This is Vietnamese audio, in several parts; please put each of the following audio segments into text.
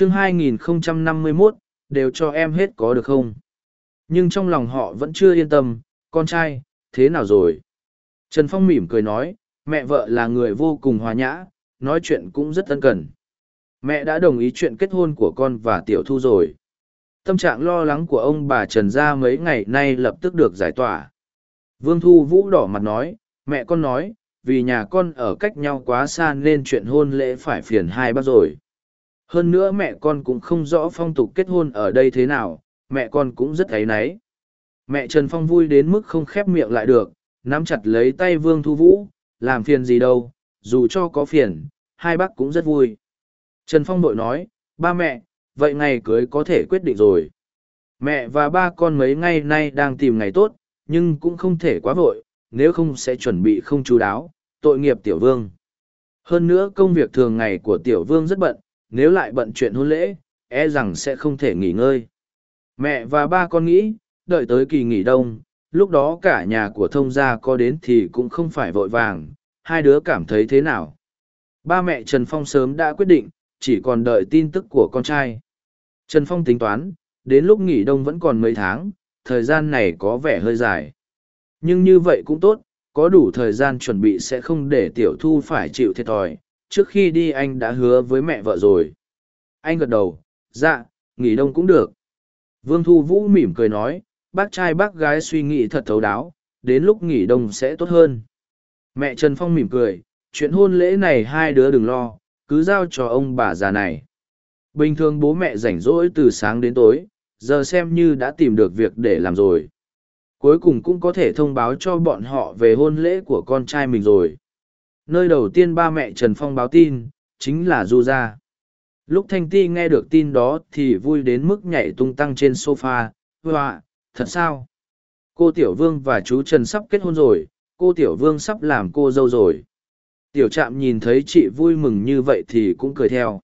chương 2051, đều cho em hết có được không? Nhưng trong lòng họ vẫn chưa yên tâm, con trai, thế nào rồi? Trần Phong mỉm cười nói, mẹ vợ là người vô cùng hòa nhã, nói chuyện cũng rất tân cần. Mẹ đã đồng ý chuyện kết hôn của con và Tiểu Thu rồi. Tâm trạng lo lắng của ông bà Trần gia mấy ngày nay lập tức được giải tỏa. Vương Thu Vũ đỏ mặt nói, mẹ con nói, vì nhà con ở cách nhau quá xa nên chuyện hôn lễ phải phiền hai bác rồi. Hơn nữa mẹ con cũng không rõ phong tục kết hôn ở đây thế nào, mẹ con cũng rất thấy náy. Mẹ Trần Phong vui đến mức không khép miệng lại được, nắm chặt lấy tay Vương Thu Vũ, làm phiền gì đâu, dù cho có phiền, hai bác cũng rất vui. Trần Phong bội nói, ba mẹ, vậy ngày cưới có thể quyết định rồi. Mẹ và ba con mấy ngày nay đang tìm ngày tốt, nhưng cũng không thể quá vội, nếu không sẽ chuẩn bị không chú đáo, tội nghiệp tiểu vương. Hơn nữa công việc thường ngày của tiểu vương rất bận, nếu lại bận chuyện hôn lễ, e rằng sẽ không thể nghỉ ngơi. Mẹ và ba con nghĩ, đợi tới kỳ nghỉ đông, lúc đó cả nhà của thông gia có đến thì cũng không phải vội vàng, hai đứa cảm thấy thế nào. Ba mẹ Trần Phong sớm đã quyết định, chỉ còn đợi tin tức của con trai. Trần Phong tính toán, đến lúc nghỉ đông vẫn còn mấy tháng, thời gian này có vẻ hơi dài. Nhưng như vậy cũng tốt, có đủ thời gian chuẩn bị sẽ không để tiểu thu phải chịu thiệt thòi. Trước khi đi anh đã hứa với mẹ vợ rồi. Anh gật đầu, dạ, nghỉ đông cũng được. Vương Thu Vũ mỉm cười nói, bác trai bác gái suy nghĩ thật thấu đáo, đến lúc nghỉ đông sẽ tốt hơn. Mẹ Trần Phong mỉm cười, chuyện hôn lễ này hai đứa đừng lo, cứ giao cho ông bà già này. Bình thường bố mẹ rảnh rỗi từ sáng đến tối, giờ xem như đã tìm được việc để làm rồi. Cuối cùng cũng có thể thông báo cho bọn họ về hôn lễ của con trai mình rồi. Nơi đầu tiên ba mẹ Trần Phong báo tin, chính là Du Gia. Lúc Thanh Ti nghe được tin đó thì vui đến mức nhảy tung tăng trên sofa. Hoa, thật sao? Cô Tiểu Vương và chú Trần sắp kết hôn rồi, cô Tiểu Vương sắp làm cô dâu rồi. Tiểu Trạm nhìn thấy chị vui mừng như vậy thì cũng cười theo.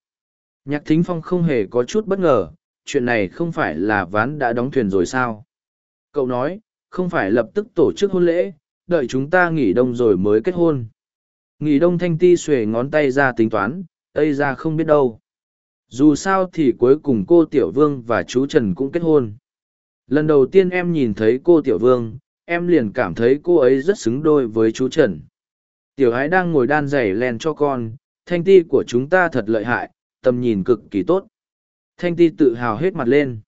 Nhạc Thính Phong không hề có chút bất ngờ, chuyện này không phải là ván đã đóng thuyền rồi sao? Cậu nói, không phải lập tức tổ chức hôn lễ, đợi chúng ta nghỉ đông rồi mới kết hôn. Nghỉ đông thanh ti xuề ngón tay ra tính toán, ây ra không biết đâu. Dù sao thì cuối cùng cô Tiểu Vương và chú Trần cũng kết hôn. Lần đầu tiên em nhìn thấy cô Tiểu Vương, em liền cảm thấy cô ấy rất xứng đôi với chú Trần. Tiểu ái đang ngồi đan giày len cho con, thanh ti của chúng ta thật lợi hại, tầm nhìn cực kỳ tốt. Thanh ti tự hào hết mặt lên.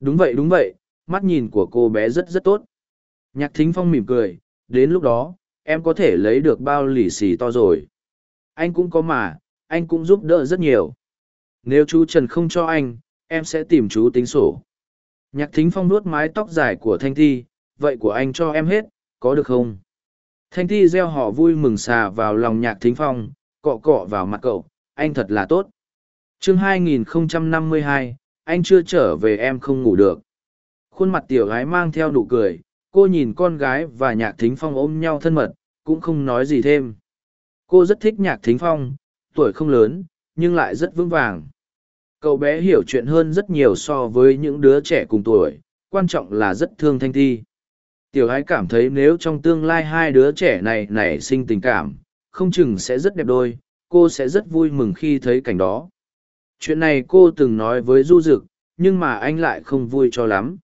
Đúng vậy đúng vậy, mắt nhìn của cô bé rất rất tốt. Nhạc thính phong mỉm cười, đến lúc đó, em có thể lấy được bao lì xì to rồi. Anh cũng có mà, anh cũng giúp đỡ rất nhiều. Nếu chú Trần không cho anh, em sẽ tìm chú tính sổ. Nhạc thính phong nuốt mái tóc dài của Thanh Thi, vậy của anh cho em hết, có được không? Thanh Thi gieo họ vui mừng xà vào lòng nhạc thính phong, cọ cọ vào mặt cậu, anh thật là tốt. chương 2052, anh chưa trở về em không ngủ được. Khuôn mặt tiểu gái mang theo nụ cười, cô nhìn con gái và nhạc thính phong ôm nhau thân mật, cũng không nói gì thêm. Cô rất thích nhạc thính phong, tuổi không lớn, nhưng lại rất vững vàng. Cậu bé hiểu chuyện hơn rất nhiều so với những đứa trẻ cùng tuổi, quan trọng là rất thương thanh thi. Tiểu ái cảm thấy nếu trong tương lai hai đứa trẻ này nảy sinh tình cảm, không chừng sẽ rất đẹp đôi, cô sẽ rất vui mừng khi thấy cảnh đó. Chuyện này cô từng nói với Du Dực, nhưng mà anh lại không vui cho lắm.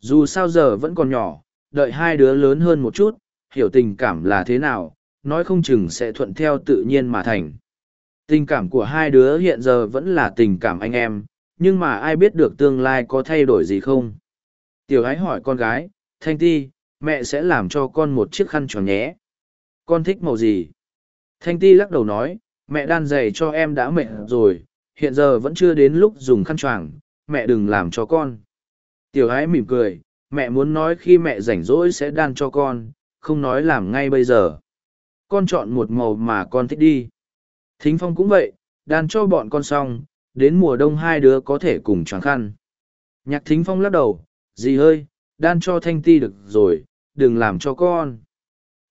Dù sao giờ vẫn còn nhỏ, đợi hai đứa lớn hơn một chút, hiểu tình cảm là thế nào, nói không chừng sẽ thuận theo tự nhiên mà thành. Tình cảm của hai đứa hiện giờ vẫn là tình cảm anh em, nhưng mà ai biết được tương lai có thay đổi gì không? Tiểu ái hỏi con gái, Thanh Ti, mẹ sẽ làm cho con một chiếc khăn tròn nhé. Con thích màu gì? Thanh Ti lắc đầu nói, mẹ đan giày cho em đã mệt rồi, hiện giờ vẫn chưa đến lúc dùng khăn choàng, mẹ đừng làm cho con. Tiểu ái mỉm cười, mẹ muốn nói khi mẹ rảnh rỗi sẽ đan cho con, không nói làm ngay bây giờ. Con chọn một màu mà con thích đi. Thính Phong cũng vậy, đan cho bọn con xong, đến mùa đông hai đứa có thể cùng choáng khăn. Nhạc Thính Phong lắc đầu, gì ơi, đan cho Thanh Ti được rồi, đừng làm cho con.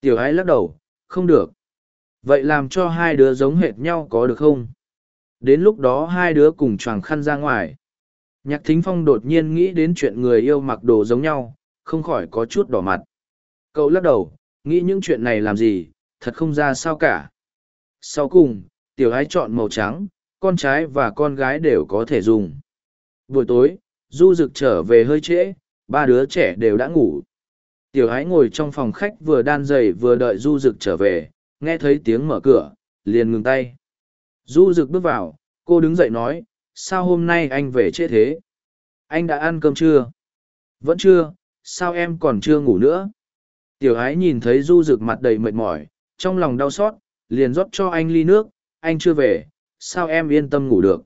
Tiểu ái lắc đầu, không được. Vậy làm cho hai đứa giống hệt nhau có được không? Đến lúc đó hai đứa cùng choàng khăn ra ngoài. Nhạc Thính Phong đột nhiên nghĩ đến chuyện người yêu mặc đồ giống nhau, không khỏi có chút đỏ mặt. Cậu lắc đầu, nghĩ những chuyện này làm gì, thật không ra sao cả. Sau cùng, tiểu ái chọn màu trắng, con trai và con gái đều có thể dùng. Buổi tối, du rực trở về hơi trễ, ba đứa trẻ đều đã ngủ. Tiểu ái ngồi trong phòng khách vừa đan giày vừa đợi du rực trở về, nghe thấy tiếng mở cửa, liền ngừng tay. Du rực bước vào, cô đứng dậy nói, sao hôm nay anh về trễ thế? Anh đã ăn cơm chưa? Vẫn chưa, sao em còn chưa ngủ nữa? Tiểu ái nhìn thấy du rực mặt đầy mệt mỏi, trong lòng đau xót, liền rót cho anh ly nước, anh chưa về, sao em yên tâm ngủ được?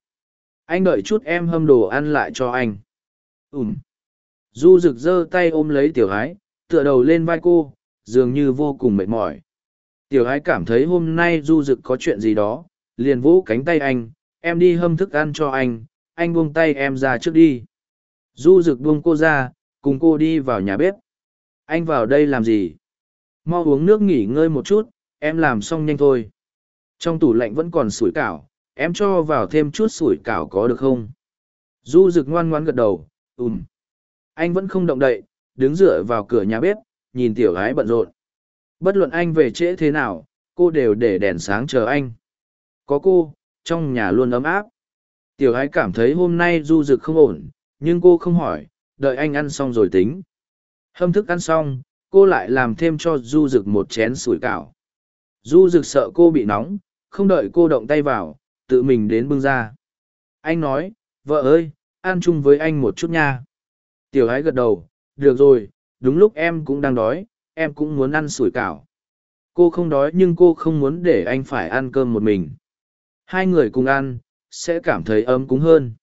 Anh đợi chút em hâm đồ ăn lại cho anh. Ừm. Du rực giơ tay ôm lấy tiểu ái, tựa đầu lên vai cô, dường như vô cùng mệt mỏi. Tiểu ái cảm thấy hôm nay du rực có chuyện gì đó, liền vỗ cánh tay anh, em đi hâm thức ăn cho anh, anh buông tay em ra trước đi. Du rực buông cô ra, cùng cô đi vào nhà bếp. Anh vào đây làm gì? Mau uống nước nghỉ ngơi một chút, em làm xong nhanh thôi. Trong tủ lạnh vẫn còn sủi cảo, em cho vào thêm chút sủi cảo có được không? Du rực ngoan ngoan gật đầu, ùm. Anh vẫn không động đậy, đứng dựa vào cửa nhà bếp, nhìn tiểu gái bận rộn. Bất luận anh về trễ thế nào, cô đều để đèn sáng chờ anh. Có cô, trong nhà luôn ấm áp. Tiểu gái cảm thấy hôm nay du Dực không ổn, nhưng cô không hỏi, đợi anh ăn xong rồi tính. Hâm thức ăn xong, cô lại làm thêm cho du Dực một chén sủi cảo. Du Dực sợ cô bị nóng, không đợi cô động tay vào, tự mình đến bưng ra. Anh nói, vợ ơi, ăn chung với anh một chút nha. Tiểu ái gật đầu, được rồi, đúng lúc em cũng đang đói, em cũng muốn ăn sủi cảo. Cô không đói nhưng cô không muốn để anh phải ăn cơm một mình. Hai người cùng ăn, sẽ cảm thấy ấm cúng hơn.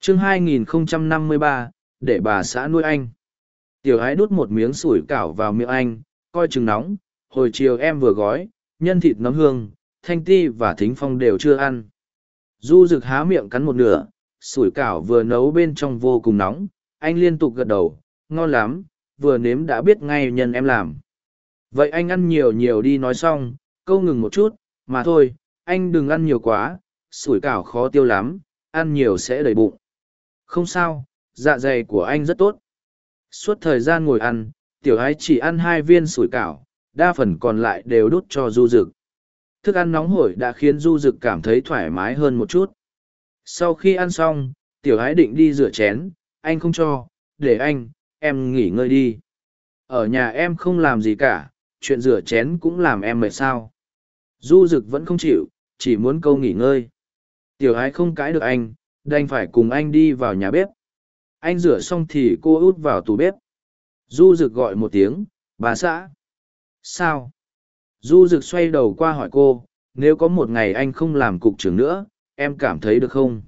chương 2053, để bà xã nuôi anh. Tiểu ái đút một miếng sủi cảo vào miệng anh, coi chừng nóng, hồi chiều em vừa gói, nhân thịt nấm hương, thanh ti và thính phong đều chưa ăn. Du rực há miệng cắn một nửa, sủi cảo vừa nấu bên trong vô cùng nóng, anh liên tục gật đầu, ngon lắm, vừa nếm đã biết ngay nhân em làm. Vậy anh ăn nhiều nhiều đi nói xong, câu ngừng một chút, mà thôi, anh đừng ăn nhiều quá, sủi cảo khó tiêu lắm, ăn nhiều sẽ đầy bụng. Không sao, dạ dày của anh rất tốt. Suốt thời gian ngồi ăn, tiểu ái chỉ ăn hai viên sủi cảo, đa phần còn lại đều đút cho du dực. Thức ăn nóng hổi đã khiến du dực cảm thấy thoải mái hơn một chút. Sau khi ăn xong, tiểu ái định đi rửa chén, anh không cho, để anh, em nghỉ ngơi đi. Ở nhà em không làm gì cả, chuyện rửa chén cũng làm em mệt sao. Du dực vẫn không chịu, chỉ muốn câu nghỉ ngơi. Tiểu ái không cãi được anh, đành phải cùng anh đi vào nhà bếp. Anh rửa xong thì cô út vào tủ bếp. Du rực gọi một tiếng, bà xã. Sao? Du rực xoay đầu qua hỏi cô, nếu có một ngày anh không làm cục trưởng nữa, em cảm thấy được không?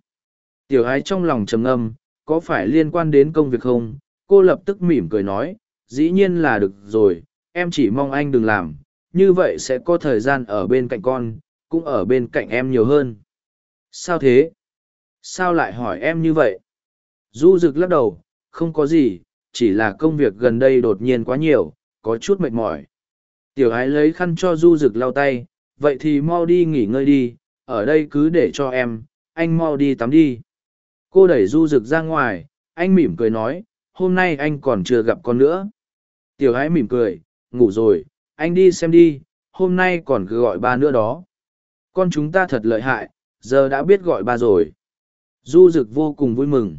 Tiểu ái trong lòng trầm ngâm, có phải liên quan đến công việc không? Cô lập tức mỉm cười nói, dĩ nhiên là được rồi, em chỉ mong anh đừng làm, như vậy sẽ có thời gian ở bên cạnh con, cũng ở bên cạnh em nhiều hơn. Sao thế? Sao lại hỏi em như vậy? Du rực lắc đầu, không có gì, chỉ là công việc gần đây đột nhiên quá nhiều, có chút mệt mỏi. Tiểu ái lấy khăn cho du rực lau tay, vậy thì mau đi nghỉ ngơi đi, ở đây cứ để cho em, anh mau đi tắm đi. Cô đẩy du rực ra ngoài, anh mỉm cười nói, hôm nay anh còn chưa gặp con nữa. Tiểu ái mỉm cười, ngủ rồi, anh đi xem đi, hôm nay còn cứ gọi ba nữa đó. Con chúng ta thật lợi hại, giờ đã biết gọi ba rồi. Du rực vô cùng vui mừng.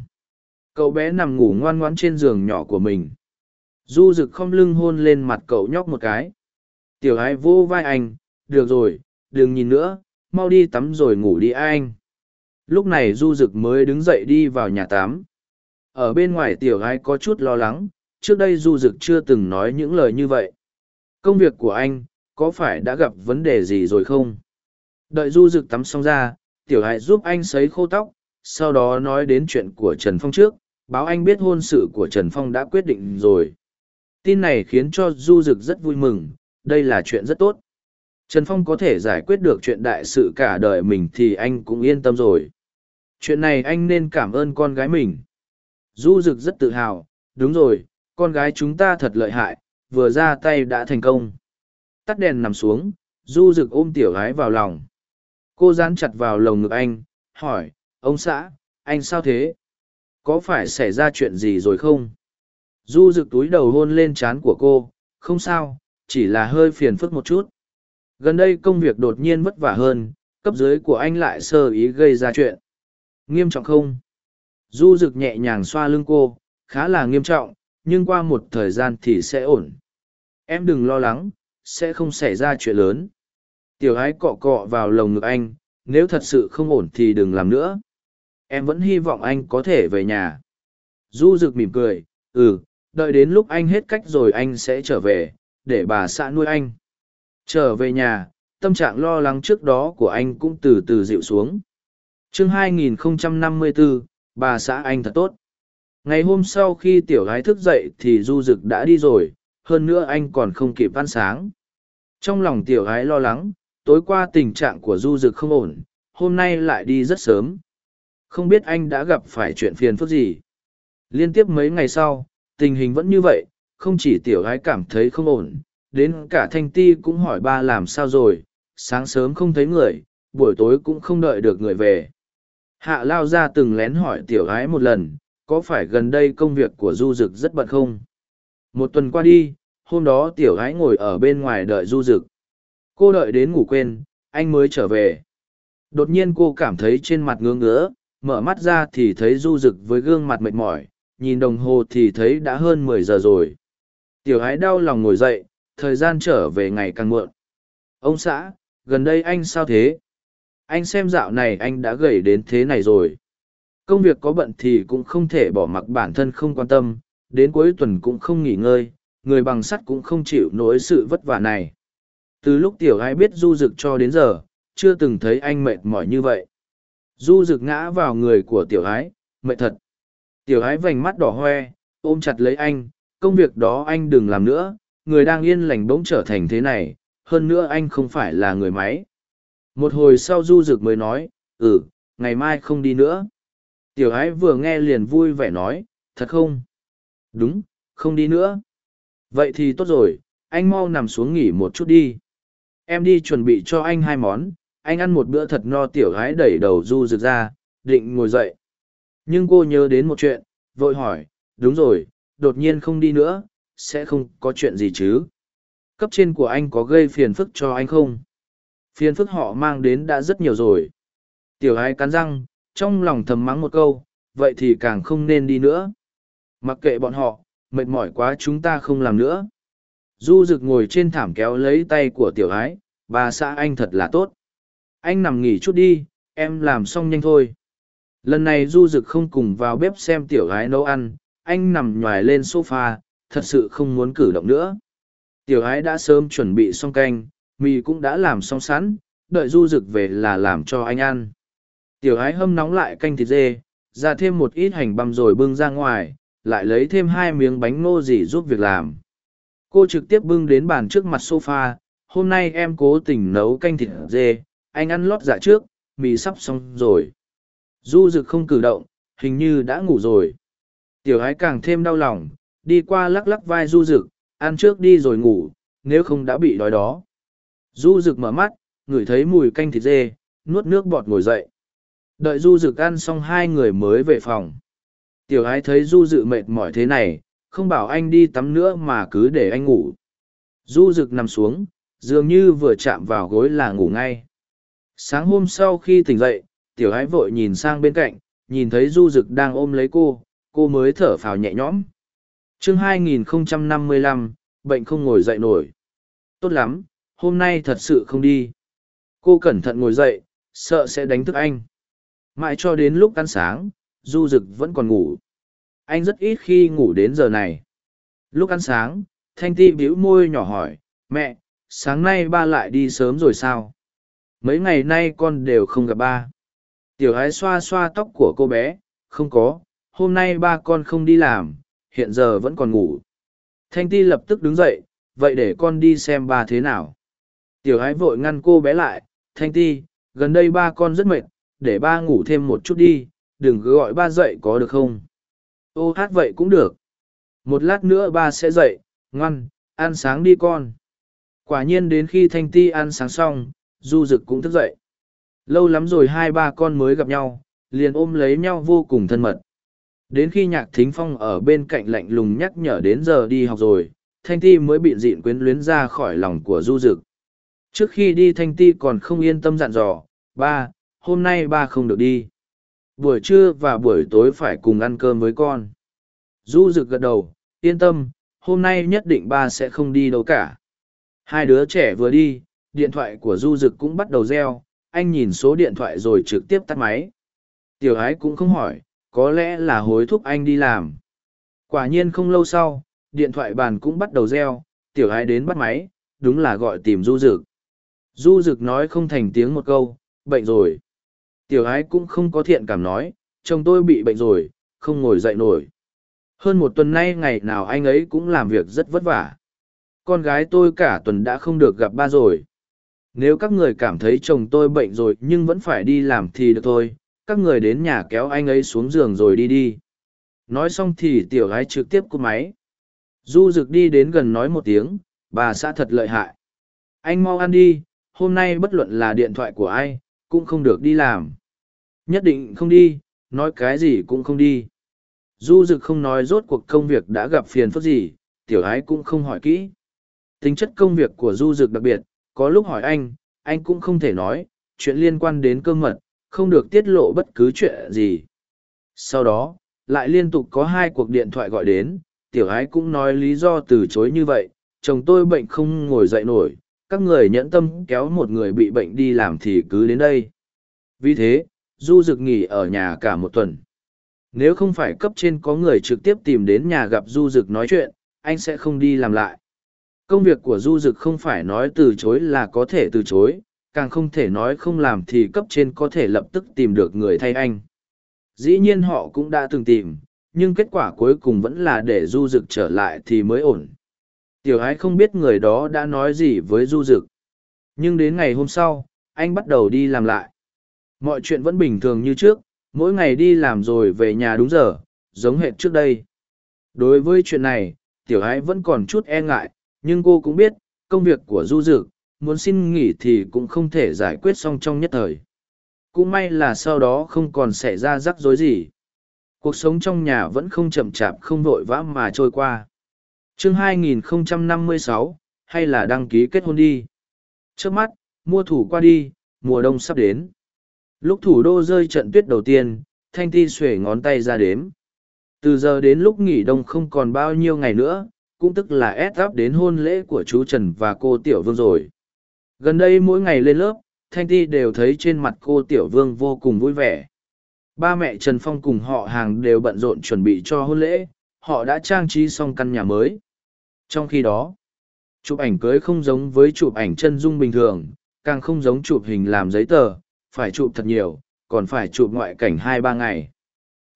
Cậu bé nằm ngủ ngoan ngoãn trên giường nhỏ của mình. Du rực không lưng hôn lên mặt cậu nhóc một cái. Tiểu ái vô vai anh, được rồi, đừng nhìn nữa, mau đi tắm rồi ngủ đi anh. Lúc này du rực mới đứng dậy đi vào nhà tắm. Ở bên ngoài tiểu ái có chút lo lắng, trước đây du rực chưa từng nói những lời như vậy. Công việc của anh, có phải đã gặp vấn đề gì rồi không? Đợi du rực tắm xong ra, tiểu hại giúp anh sấy khô tóc, sau đó nói đến chuyện của Trần Phong trước, báo anh biết hôn sự của Trần Phong đã quyết định rồi. Tin này khiến cho Du Dực rất vui mừng, đây là chuyện rất tốt. Trần Phong có thể giải quyết được chuyện đại sự cả đời mình thì anh cũng yên tâm rồi. Chuyện này anh nên cảm ơn con gái mình. Du Dực rất tự hào, đúng rồi, con gái chúng ta thật lợi hại, vừa ra tay đã thành công. Tắt đèn nằm xuống, Du Dực ôm tiểu gái vào lòng. Cô dán chặt vào lồng ngực anh, hỏi, ông xã, anh sao thế? có phải xảy ra chuyện gì rồi không du rực túi đầu hôn lên trán của cô không sao chỉ là hơi phiền phức một chút gần đây công việc đột nhiên vất vả hơn cấp dưới của anh lại sơ ý gây ra chuyện. Nghiêm trọng không? Du rực nhẹ nhàng xoa lưng cô, khá là nghiêm trọng, nhưng qua một thời gian thì sẽ ổn. Em đừng lo lắng, sẽ không xảy ra chuyện lớn. Tiểu ái cọ cọ vào lồng ngực anh, nếu thật sự không ổn thì đừng làm nữa. Em vẫn hy vọng anh có thể về nhà. Du rực mỉm cười, ừ, đợi đến lúc anh hết cách rồi anh sẽ trở về, để bà xã nuôi anh. Trở về nhà, tâm trạng lo lắng trước đó của anh cũng từ từ dịu xuống. chương 2054, bà xã anh thật tốt. Ngày hôm sau khi tiểu gái thức dậy thì du dực đã đi rồi, hơn nữa anh còn không kịp ăn sáng. Trong lòng tiểu gái lo lắng, tối qua tình trạng của du dực không ổn, hôm nay lại đi rất sớm. Không biết anh đã gặp phải chuyện phiền phức gì. Liên tiếp mấy ngày sau, tình hình vẫn như vậy, không chỉ tiểu gái cảm thấy không ổn, đến cả thanh ti cũng hỏi ba làm sao rồi, sáng sớm không thấy người, buổi tối cũng không đợi được người về. Hạ lao ra từng lén hỏi tiểu gái một lần, có phải gần đây công việc của du dực rất bận không? Một tuần qua đi, hôm đó tiểu gái ngồi ở bên ngoài đợi du dực. Cô đợi đến ngủ quên, anh mới trở về. Đột nhiên cô cảm thấy trên mặt ngứa ngứa, mở mắt ra thì thấy du dực với gương mặt mệt mỏi, nhìn đồng hồ thì thấy đã hơn mười giờ rồi. Tiểu ái đau lòng ngồi dậy, thời gian trở về ngày càng muộn. Ông xã, gần đây anh sao thế? Anh xem dạo này anh đã gầy đến thế này rồi. Công việc có bận thì cũng không thể bỏ mặc bản thân không quan tâm, đến cuối tuần cũng không nghỉ ngơi, người bằng sắt cũng không chịu nổi sự vất vả này. Từ lúc tiểu ai biết du dực cho đến giờ, chưa từng thấy anh mệt mỏi như vậy. Du rực ngã vào người của tiểu ái, mệt thật. Tiểu ái vành mắt đỏ hoe, ôm chặt lấy anh, công việc đó anh đừng làm nữa, người đang yên lành bỗng trở thành thế này, hơn nữa anh không phải là người máy. Một hồi sau du rực mới nói, ừ, ngày mai không đi nữa. Tiểu ái vừa nghe liền vui vẻ nói, thật không? Đúng, không đi nữa. Vậy thì tốt rồi, anh mau nằm xuống nghỉ một chút đi. Em đi chuẩn bị cho anh hai món, anh ăn một bữa thật no tiểu gái đẩy đầu du rực ra định ngồi dậy. Nhưng cô nhớ đến một chuyện vội hỏi đúng rồi đột nhiên không đi nữa sẽ không có chuyện gì chứ? Cấp trên của anh có gây phiền phức cho anh không? Phiền phức họ mang đến đã rất nhiều rồi. Tiểu gái cắn răng trong lòng thầm mắng một câu vậy thì càng không nên đi nữa. Mặc kệ bọn họ mệt mỏi quá chúng ta không làm nữa du rực ngồi trên thảm kéo lấy tay của tiểu ái, bà xã anh thật là tốt. Anh nằm nghỉ chút đi, em làm xong nhanh thôi. Lần này du rực không cùng vào bếp xem tiểu Ái nấu ăn, anh nằm nhoài lên s o f a thật sự không muốn cử động nữa. Tiểu Ái đã sớm chuẩn bị xong canh, mì cũng đã làm xong sẵn, đợi du rực về là làm cho anh ăn. Tiểu Ái hâm nóng lại canh thịt dê, ra thêm một ít hành băm rồi bưng ra ngoài, lại lấy thêm hai miếng bánh ngô gì giúp việc làm cô trực tiếp bưng đến bàn trước mặt sofa, hôm nay em cố tình nấu canh thịt dê, anh ăn lót dạ trước, mì sắp xong rồi. Du rực không cử động, hình như đã ngủ rồi. Tiểu ái càng thêm đau lòng, đi qua lắc lắc vai du rực ăn trước đi rồi ngủ, nếu không đã bị đói đó. Du rực mở mắt, ngửi thấy mùi canh thịt dê, nuốt nước bọt ngồi dậy. Đợi du rực ăn xong hai người mới về phòng. Tiểu ái thấy du dự mệt mỏi thế này không bảo anh đi tắm nữa mà cứ để anh ngủ. Du rực nằm xuống dường như vừa chạm vào gối là ngủ ngay. Sáng hôm sau khi tỉnh dậy tiểu ái vội nhìn sang bên cạnh nhìn thấy du rực đang ôm lấy cô cô mới thở phào nhẹ nhõm. Chương 2055, bệnh không ngồi dậy nổi. Tốt lắm hôm nay thật sự không đi. Cô cẩn thận ngồi dậy sợ sẽ đánh thức anh. Mãi cho đến lúc ăn sáng du rực vẫn còn ngủ anh rất ít khi ngủ đến giờ này. Lúc ăn sáng, thanh ti bĩu môi nhỏ hỏi, mẹ, sáng nay ba lại đi sớm rồi sao? Mấy ngày nay con đều không gặp ba. Tiểu ái xoa xoa tóc của cô bé, không có, hôm nay ba con không đi làm, hiện giờ vẫn còn ngủ. Thanh ti lập tức đứng dậy, vậy để con đi xem ba thế nào. Tiểu ái vội ngăn cô bé lại, thanh ti, gần đây ba con rất mệt, để ba ngủ thêm một chút đi, đừng cứ gọi ba dậy có được không? Ô hát vậy cũng được. Một lát nữa ba sẽ dậy, ngoan, ăn sáng đi con. Quả nhiên đến khi thanh ti ăn sáng xong, du rực cũng thức dậy. Lâu lắm rồi hai ba con mới gặp nhau, liền ôm lấy nhau vô cùng thân mật. Đến khi nhạc thính phong ở bên cạnh lạnh lùng nhắc nhở đến giờ đi học rồi, thanh ti mới bị dịn quyến luyến ra khỏi lòng của du rực trước khi đi thanh ti còn không yên tâm dặn dò, ba, hôm nay ba không được đi buổi trưa và buổi tối phải cùng ăn cơm với con. Du rực gật đầu, yên tâm, hôm nay nhất định ba sẽ không đi đâu cả. Hai đứa trẻ vừa đi, điện thoại của du rực cũng bắt đầu reo, anh nhìn số điện thoại rồi trực tiếp tắt máy. Tiểu ái cũng không hỏi, có lẽ là hối thúc anh đi làm. Quả nhiên không lâu sau, điện thoại bàn cũng bắt đầu reo, tiểu ái đến bắt máy, đúng là gọi tìm du rực du rực nói không thành tiếng một câu, bệnh rồi tiểu ái cũng không có thiện cảm nói, chồng tôi bị bệnh rồi, không ngồi dậy nổi. Hơn một tuần nay ngày nào anh ấy cũng làm việc rất vất vả. Con gái tôi cả tuần đã không được gặp ba rồi. Nếu các người cảm thấy chồng tôi bệnh rồi nhưng vẫn phải đi làm thì được thôi, các người đến nhà kéo anh ấy xuống giường rồi đi đi. Nói xong thì tiểu gái trực tiếp cúp máy. Du rực đi đến gần nói một tiếng, bà xã thật lợi hại. Anh mau ăn đi, hôm nay bất luận là điện thoại của ai cũng không được đi làm. Nhất định không đi, nói cái gì cũng không đi. Du Dực không nói rốt cuộc công việc đã gặp phiền phức gì, tiểu ái cũng không hỏi kỹ. Tính chất công việc của du Dực đặc biệt, có lúc hỏi anh anh cũng không thể nói, chuyện liên quan đến cơ mật, không được tiết lộ bất cứ chuyện gì. Sau đó, lại liên tục có hai cuộc điện thoại gọi đến, tiểu ái cũng nói lý do từ chối như vậy, chồng tôi bệnh không ngồi dậy nổi các người nhẫn tâm kéo một người bị bệnh đi làm thì cứ đến đây. Vì thế, du dực nghỉ ở nhà cả một tuần. Nếu không phải cấp trên có người trực tiếp tìm đến nhà gặp du dực nói chuyện, anh sẽ không đi làm lại. Công việc của du dực không phải nói từ chối là có thể từ chối, càng không thể nói không làm thì cấp trên có thể lập tức tìm được người thay anh. Dĩ nhiên họ cũng đã từng tìm, nhưng kết quả cuối cùng vẫn là để du dực trở lại thì mới ổn tiểu ái không biết người đó đã nói gì với du Dực, nhưng đến ngày hôm sau anh bắt đầu đi làm lại. Mọi chuyện vẫn bình thường như trước mỗi ngày đi làm rồi về nhà đúng giờ giống hệt trước đây. Đối với chuyện này tiểu ái vẫn còn chút e ngại nhưng cô cũng biết công việc của du dực muốn xin nghỉ thì cũng không thể giải quyết xong trong nhất thời. Cũng may là sau đó không còn xảy ra rắc rối gì. Cuộc sống trong nhà vẫn không chậm chạp không vội vã mà trôi qua chương 2056, hay là đăng ký kết hôn đi trước mắt mua thủ qua đi mùa đông sắp đến lúc thủ đô rơi trận tuyết đầu tiên thanh ti xuể ngón tay ra đếm từ giờ đến lúc nghỉ đông không còn bao nhiêu ngày nữa cũng tức là ép áp đến hôn lễ của chú Trần và cô Tiểu Vương rồi. Gần đây mỗi ngày lên lớp, Thanh Ti đều thấy trên mặt cô Tiểu Vương vô cùng vui vẻ. Ba mẹ Trần Phong cùng họ hàng đều bận rộn chuẩn bị cho hôn lễ, họ đã trang trí xong căn nhà mới. Trong khi đó, chụp ảnh cưới không giống với chụp ảnh chân dung bình thường, càng không giống chụp hình làm giấy tờ, phải chụp thật nhiều, còn phải chụp ngoại cảnh hai ba ngày.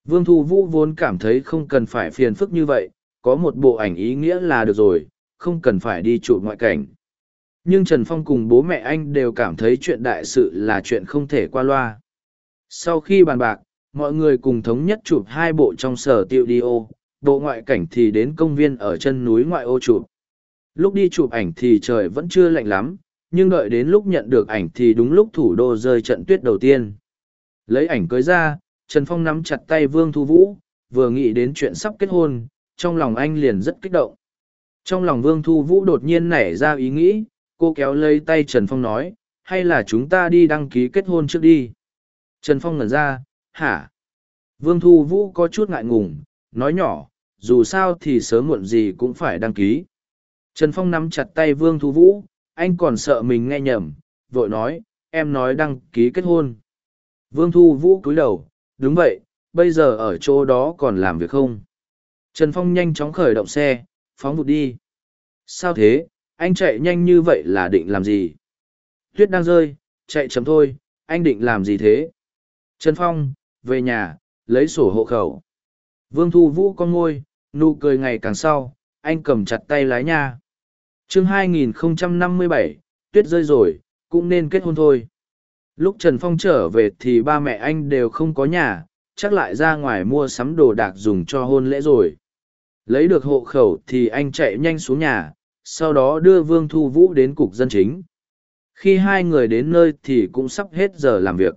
Vương Thu Vũ vốn cảm thấy không cần phải phiền phức như vậy, có một bộ ảnh ý nghĩa là được rồi, không cần phải đi chụp ngoại cảnh. Nhưng Trần Phong cùng bố mẹ anh đều cảm thấy chuyện đại sự là chuyện không thể qua loa. Sau khi bàn bạc, mọi người cùng thống nhất chụp hai bộ trong sở tiêu đi ô, bộ ngoại cảnh thì đến công viên ở chân núi ngoại ô chụp. Lúc đi chụp ảnh thì trời vẫn chưa lạnh lắm, nhưng đợi đến lúc nhận được ảnh thì đúng lúc thủ đô rơi trận tuyết đầu tiên. Lấy ảnh cưới ra, Trần Phong nắm chặt tay Vương Thu Vũ, vừa nghĩ đến chuyện sắp kết hôn, trong lòng anh liền rất kích động. Trong lòng Vương Thu Vũ đột nhiên nảy ra ý nghĩ, cô kéo lấy tay Trần Phong nói, hay là chúng ta đi đăng ký kết hôn trước đi. Trần Phong ngẩn ra, hả? Vương Thu Vũ có chút ngại ngùng, nói nhỏ, dù sao thì sớm muộn gì cũng phải đăng ký. Trần Phong nắm chặt tay Vương Thu Vũ, anh còn sợ mình nghe nhầm, vội nói, em nói đăng ký kết hôn. Vương Thu Vũ cúi đầu, đúng vậy, bây giờ ở chỗ đó còn làm việc không? Trần Phong nhanh chóng khởi động xe, phóng vụt đi. Sao thế, anh chạy nhanh như vậy là định làm gì? Tuyết đang rơi, chạy chấm thôi, anh định làm gì thế? Trần Phong, về nhà, lấy sổ hộ khẩu. Vương Thu Vũ con ngôi, nụ cười ngày càng sau, anh cầm chặt tay lái nha. chương 2057, tuyết rơi rồi, cũng nên kết hôn thôi. Lúc Trần Phong trở về thì ba mẹ anh đều không có nhà, chắc lại ra ngoài mua sắm đồ đạc dùng cho hôn lễ rồi. Lấy được hộ khẩu thì anh chạy nhanh xuống nhà, sau đó đưa Vương Thu Vũ đến cục dân chính. Khi hai người đến nơi thì cũng sắp hết giờ làm việc.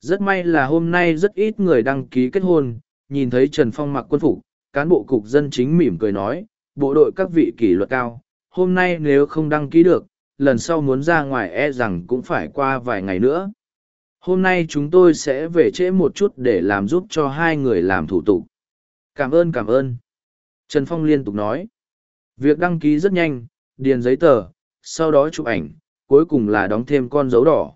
Rất may là hôm nay rất ít người đăng ký kết hôn, nhìn thấy Trần Phong mặc quân phục, cán bộ cục dân chính mỉm cười nói, bộ đội các vị kỷ luật cao, hôm nay nếu không đăng ký được, lần sau muốn ra ngoài e rằng cũng phải qua vài ngày nữa. hôm nay chúng tôi sẽ về trễ một chút để làm giúp cho hai người làm thủ tục. Cảm ơn cảm ơn. Trần phong liên tục nói. Việc đăng ký rất nhanh điền giấy tờ sau đó chụp ảnh cuối cùng là đóng thêm con dấu đỏ.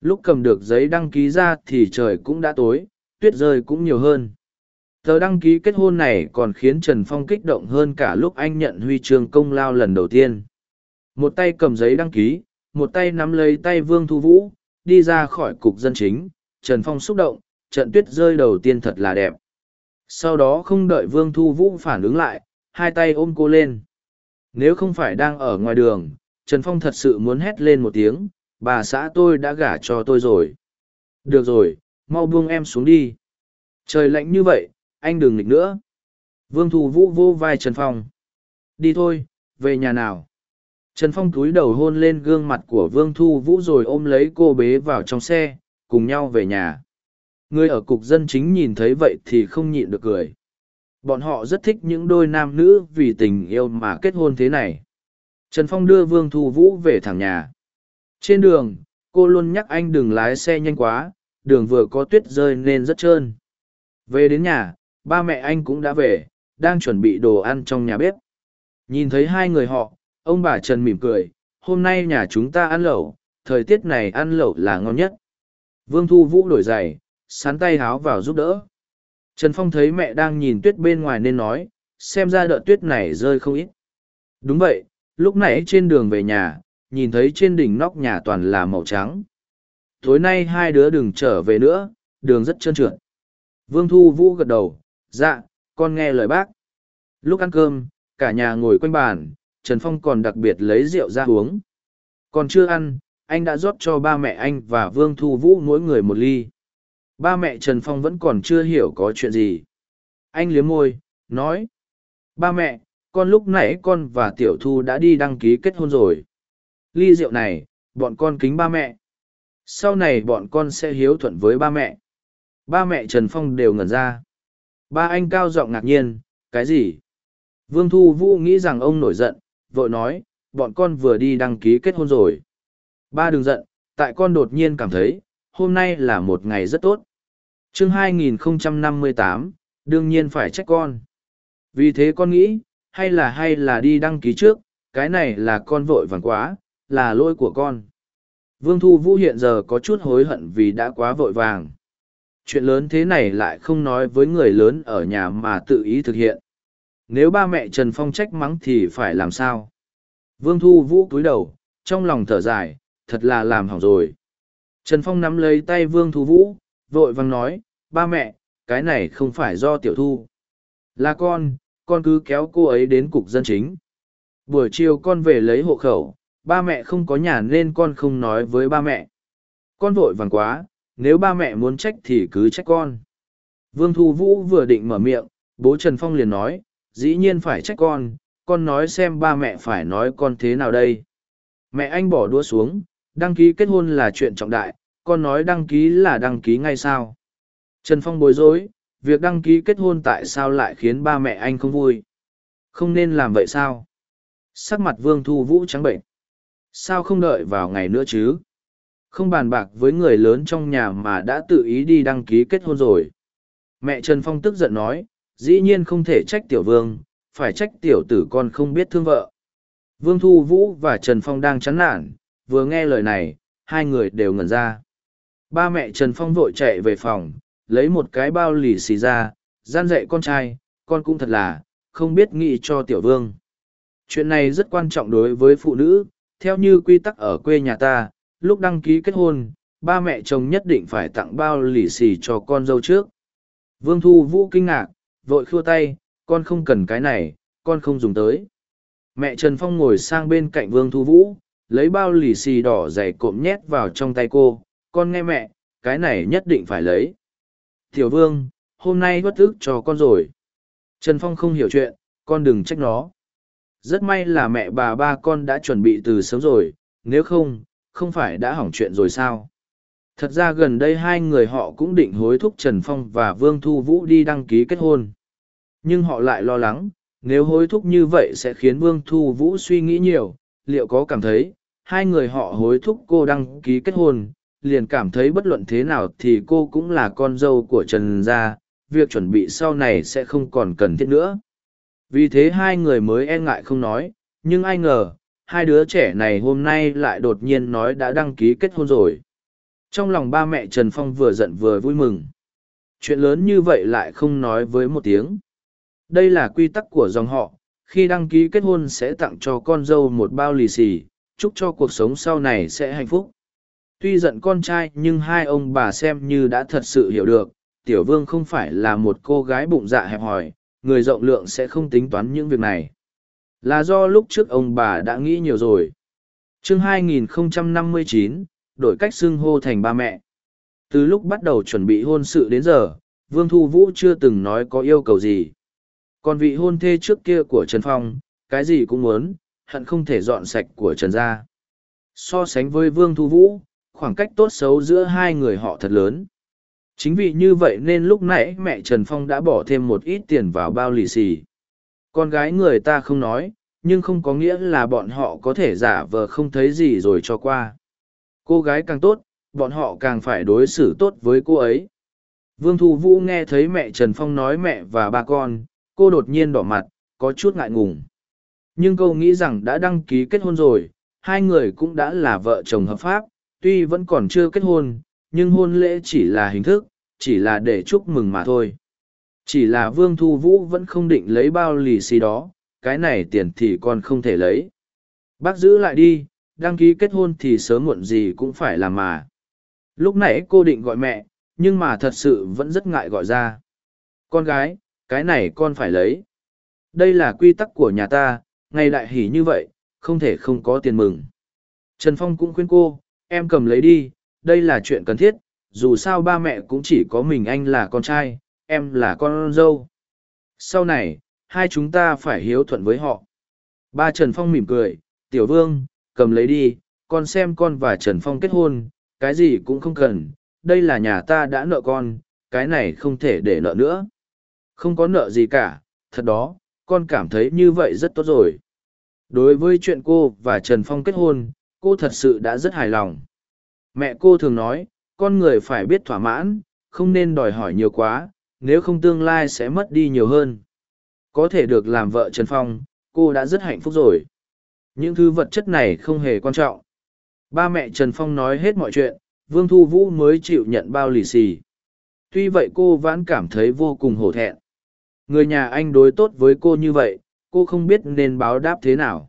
Lúc cầm được giấy đăng ký ra thì trời cũng đã tối tuyết rơi cũng nhiều hơn tờ đăng ký kết hôn này còn khiến trần phong kích động hơn cả lúc anh nhận huy chương công lao lần đầu tiên. Một tay cầm giấy đăng ký, một tay nắm lấy tay vương thu vũ, đi ra khỏi cục dân chính. Trần phong xúc động, trận tuyết rơi đầu tiên thật là đẹp. Sau đó không đợi vương thu vũ phản ứng lại, hai tay ôm cô lên. Nếu không phải đang ở ngoài đường, trần phong thật sự muốn hét lên một tiếng, bà xã tôi đã gả cho tôi rồi. Được rồi, mau buông em xuống đi. Trời lạnh như vậy anh đừng nghịch nữa. Vương thu vũ vô vai trần phong. Đi thôi, về nhà nào. Trần phong cúi đầu hôn lên gương mặt của vương thu vũ rồi ôm lấy cô bế vào trong xe, cùng nhau về nhà. Người ở cục dân chính nhìn thấy vậy thì không nhịn được cười. Bọn họ rất thích những đôi nam nữ vì tình yêu mà kết hôn thế này. Trần phong đưa vương thu vũ về thẳng nhà. Trên đường, cô luôn nhắc anh đừng lái xe nhanh quá, đường vừa có tuyết rơi nên rất trơn. Về đến nhà ba mẹ anh cũng đã về, đang chuẩn bị đồ ăn trong nhà bếp. Nhìn thấy hai người họ, ông bà trần mỉm cười, hôm nay nhà chúng ta ăn lẩu, thời tiết này ăn lẩu là ngon nhất. Vương thu vũ đổi giày sán tay háo vào giúp đỡ. Trần phong thấy mẹ đang nhìn tuyết bên ngoài nên nói, xem ra đợt tuyết này rơi không ít. Đúng vậy, lúc nãy trên đường về nhà, nhìn thấy trên đỉnh nóc nhà toàn là màu trắng. Tối nay hai đứa đừng trở về nữa, đường rất trơn trượt. Vương thu vũ gật đầu dạ con nghe lời bác. Lúc ăn cơm, cả nhà ngồi quanh bàn, trần phong còn đặc biệt lấy rượu ra uống. Còn chưa ăn, anh đã rót cho ba mẹ anh và vương thu vũ mỗi người một ly. Ba mẹ trần phong vẫn còn chưa hiểu có chuyện gì. Anh liếm môi, nói, ba mẹ, con lúc nãy con và tiểu thu đã đi đăng ký kết hôn rồi. Ly rượu này, bọn con kính ba mẹ. Sau này bọn con sẽ hiếu thuận với ba mẹ. Ba mẹ trần phong đều ngẩn ra ba anh cao giọng ngạc nhiên cái gì? Vương thu vũ nghĩ rằng ông nổi giận vội nói bọn con vừa đi đăng ký kết hôn rồi. Ba đừng giận tại con đột nhiên cảm thấy hôm nay là một ngày rất tốt. Chương 2058, đương nhiên phải trách con. Vì thế con nghĩ hay là hay là đi đăng ký trước cái này là con vội vàng quá là lỗi của con. Vương thu vũ hiện giờ có chút hối hận vì đã quá vội vàng chuyện lớn thế này lại không nói với người lớn ở nhà mà tự ý thực hiện. Nếu ba mẹ trần phong trách mắng thì phải làm sao? Vương thu vũ cúi đầu, trong lòng thở dài, thật là làm hỏng rồi. Trần phong nắm lấy tay vương thu vũ, vội vàng nói, ba mẹ, cái này không phải do tiểu thu. Là con con cứ kéo cô ấy đến cục dân chính. Buổi chiều con về lấy hộ khẩu, ba mẹ không có nhà nên con không nói với ba mẹ. Con vội vàng quá nếu ba mẹ muốn trách thì cứ trách con. Vương thu vũ vừa định mở miệng, bố trần phong liền nói, dĩ nhiên phải trách con con nói xem ba mẹ phải nói con thế nào đây. Mẹ anh bỏ đua xuống, đăng ký kết hôn là chuyện trọng đại, con nói đăng ký là đăng ký ngay sao. Trần phong bối rối, việc đăng ký kết hôn tại sao lại khiến ba mẹ anh không vui? Không nên làm vậy sao? Sắc mặt vương thu vũ trắng bệnh sao không đợi vào ngày nữa chứ? Không bàn bạc với người lớn trong nhà mà đã tự ý đi đăng ký kết hôn rồi. Mẹ trần phong tức giận nói, dĩ nhiên không thể trách tiểu vương, phải trách tiểu tử con không biết thương vợ. Vương thu vũ và trần phong đang chán nản, vừa nghe lời này, hai người đều ngẩn ra. Ba mẹ trần phong vội chạy về phòng, lấy một cái bao lì xì ra, gian dạy con trai, con cũng thật là, không biết nghĩ cho tiểu vương. Chuyện này rất quan trọng đối với phụ nữ, theo như quy tắc ở quê nhà ta lúc đăng ký kết hôn, ba mẹ chồng nhất định phải tặng bao lì xì cho con dâu trước. Vương thu vũ kinh ngạc, vội khua tay, con không cần cái này, con không dùng tới. Mẹ trần phong ngồi sang bên cạnh vương thu vũ, lấy bao lì xì đỏ dày cộm nhét vào trong tay cô, con nghe mẹ, cái này nhất định phải lấy. Tiểu vương, hôm nay bất ức cho con rồi. Trần phong không hiểu chuyện, con đừng trách nó. Rất may là mẹ bà ba con đã chuẩn bị từ sớm rồi, nếu không không phải đã hỏng chuyện rồi sao? Thật ra gần đây hai người họ cũng định hối thúc trần phong và vương thu vũ đi đăng ký kết hôn. Nhưng họ lại lo lắng nếu hối thúc như vậy sẽ khiến vương thu vũ suy nghĩ nhiều. Liệu có cảm thấy hai người họ hối thúc cô đăng ký kết hôn liền cảm thấy bất luận thế nào thì cô cũng là con dâu của Trần Gia, việc chuẩn bị sau này sẽ không còn cần thiết nữa. Vì thế hai người mới e ngại không nói, nhưng ai ngờ, hai đứa trẻ này hôm nay lại đột nhiên nói đã đăng ký kết hôn rồi. Trong lòng ba mẹ Trần Phong vừa giận vừa vui mừng. Chuyện lớn như vậy lại không nói với một tiếng. Đây là quy tắc của dòng họ, khi đăng ký kết hôn sẽ tặng cho con dâu một bao lì xì, chúc cho cuộc sống sau này sẽ hạnh phúc. Tuy giận con trai nhưng hai ông bà xem như đã thật sự hiểu được, tiểu vương không phải là một cô gái bụng dạ hẹp hòi, người rộng lượng sẽ không tính toán những việc này. Là do lúc trước ông bà đã nghĩ nhiều rồi. chương 2059, đổi cách xưng hô thành ba mẹ. Từ lúc bắt đầu chuẩn bị hôn sự đến giờ, Vương Thu Vũ chưa từng nói có yêu cầu gì. Còn vị hôn thê trước kia của Trần Phong, cái gì cũng muốn, hận không thể dọn sạch của Trần gia. So sánh với Vương Thu Vũ, khoảng cách tốt xấu giữa hai người họ thật lớn. Chính vì như vậy nên lúc nãy mẹ Trần Phong đã bỏ thêm một ít tiền vào bao lì xì. Con gái người ta không nói, nhưng không có nghĩa là bọn họ có thể giả vờ không thấy gì rồi cho qua. Cô gái càng tốt, bọn họ càng phải đối xử tốt với cô ấy. Vương Thu Vũ nghe thấy mẹ Trần Phong nói mẹ và ba con, cô đột nhiên đỏ mặt, có chút ngại ngùng. Nhưng cô nghĩ rằng đã đăng ký kết hôn rồi, hai người cũng đã là vợ chồng hợp pháp, tuy vẫn còn chưa kết hôn, nhưng hôn lễ chỉ là hình thức, chỉ là để chúc mừng mà thôi. Chỉ là Vương Thu Vũ vẫn không định lấy bao lì xì đó, cái này tiền thì con không thể lấy. Bác giữ lại đi, đăng ký kết hôn thì sớm muộn gì cũng phải làm mà. Lúc nãy cô định gọi mẹ, nhưng mà thật sự vẫn rất ngại gọi ra. Con gái, cái này con phải lấy. Đây là quy tắc của nhà ta, ngày đại hỉ như vậy, không thể không có tiền mừng. Trần Phong cũng khuyên cô, em cầm lấy đi, đây là chuyện cần thiết, dù sao ba mẹ cũng chỉ có mình anh là con trai, em là con dâu. Sau này, hai chúng ta phải hiếu thuận với họ. Ba Trần Phong mỉm cười, tiểu vương, cầm lấy đi, con xem con và Trần Phong kết hôn, cái gì cũng không cần, đây là nhà ta đã nợ con, cái này không thể để nợ nữa. Không có nợ gì cả, thật đó, con cảm thấy như vậy rất tốt rồi. Đối với chuyện cô và Trần Phong kết hôn, cô thật sự đã rất hài lòng. Mẹ cô thường nói, con người phải biết thỏa mãn, không nên đòi hỏi nhiều quá, nếu không tương lai sẽ mất đi nhiều hơn. Có thể được làm vợ Trần Phong, cô đã rất hạnh phúc rồi. Những thứ vật chất này không hề quan trọng. Ba mẹ Trần Phong nói hết mọi chuyện, Vương Thu Vũ mới chịu nhận bao lì xì. Tuy vậy cô vẫn cảm thấy vô cùng hổ thẹn. Người nhà anh đối tốt với cô như vậy, cô không biết nên báo đáp thế nào.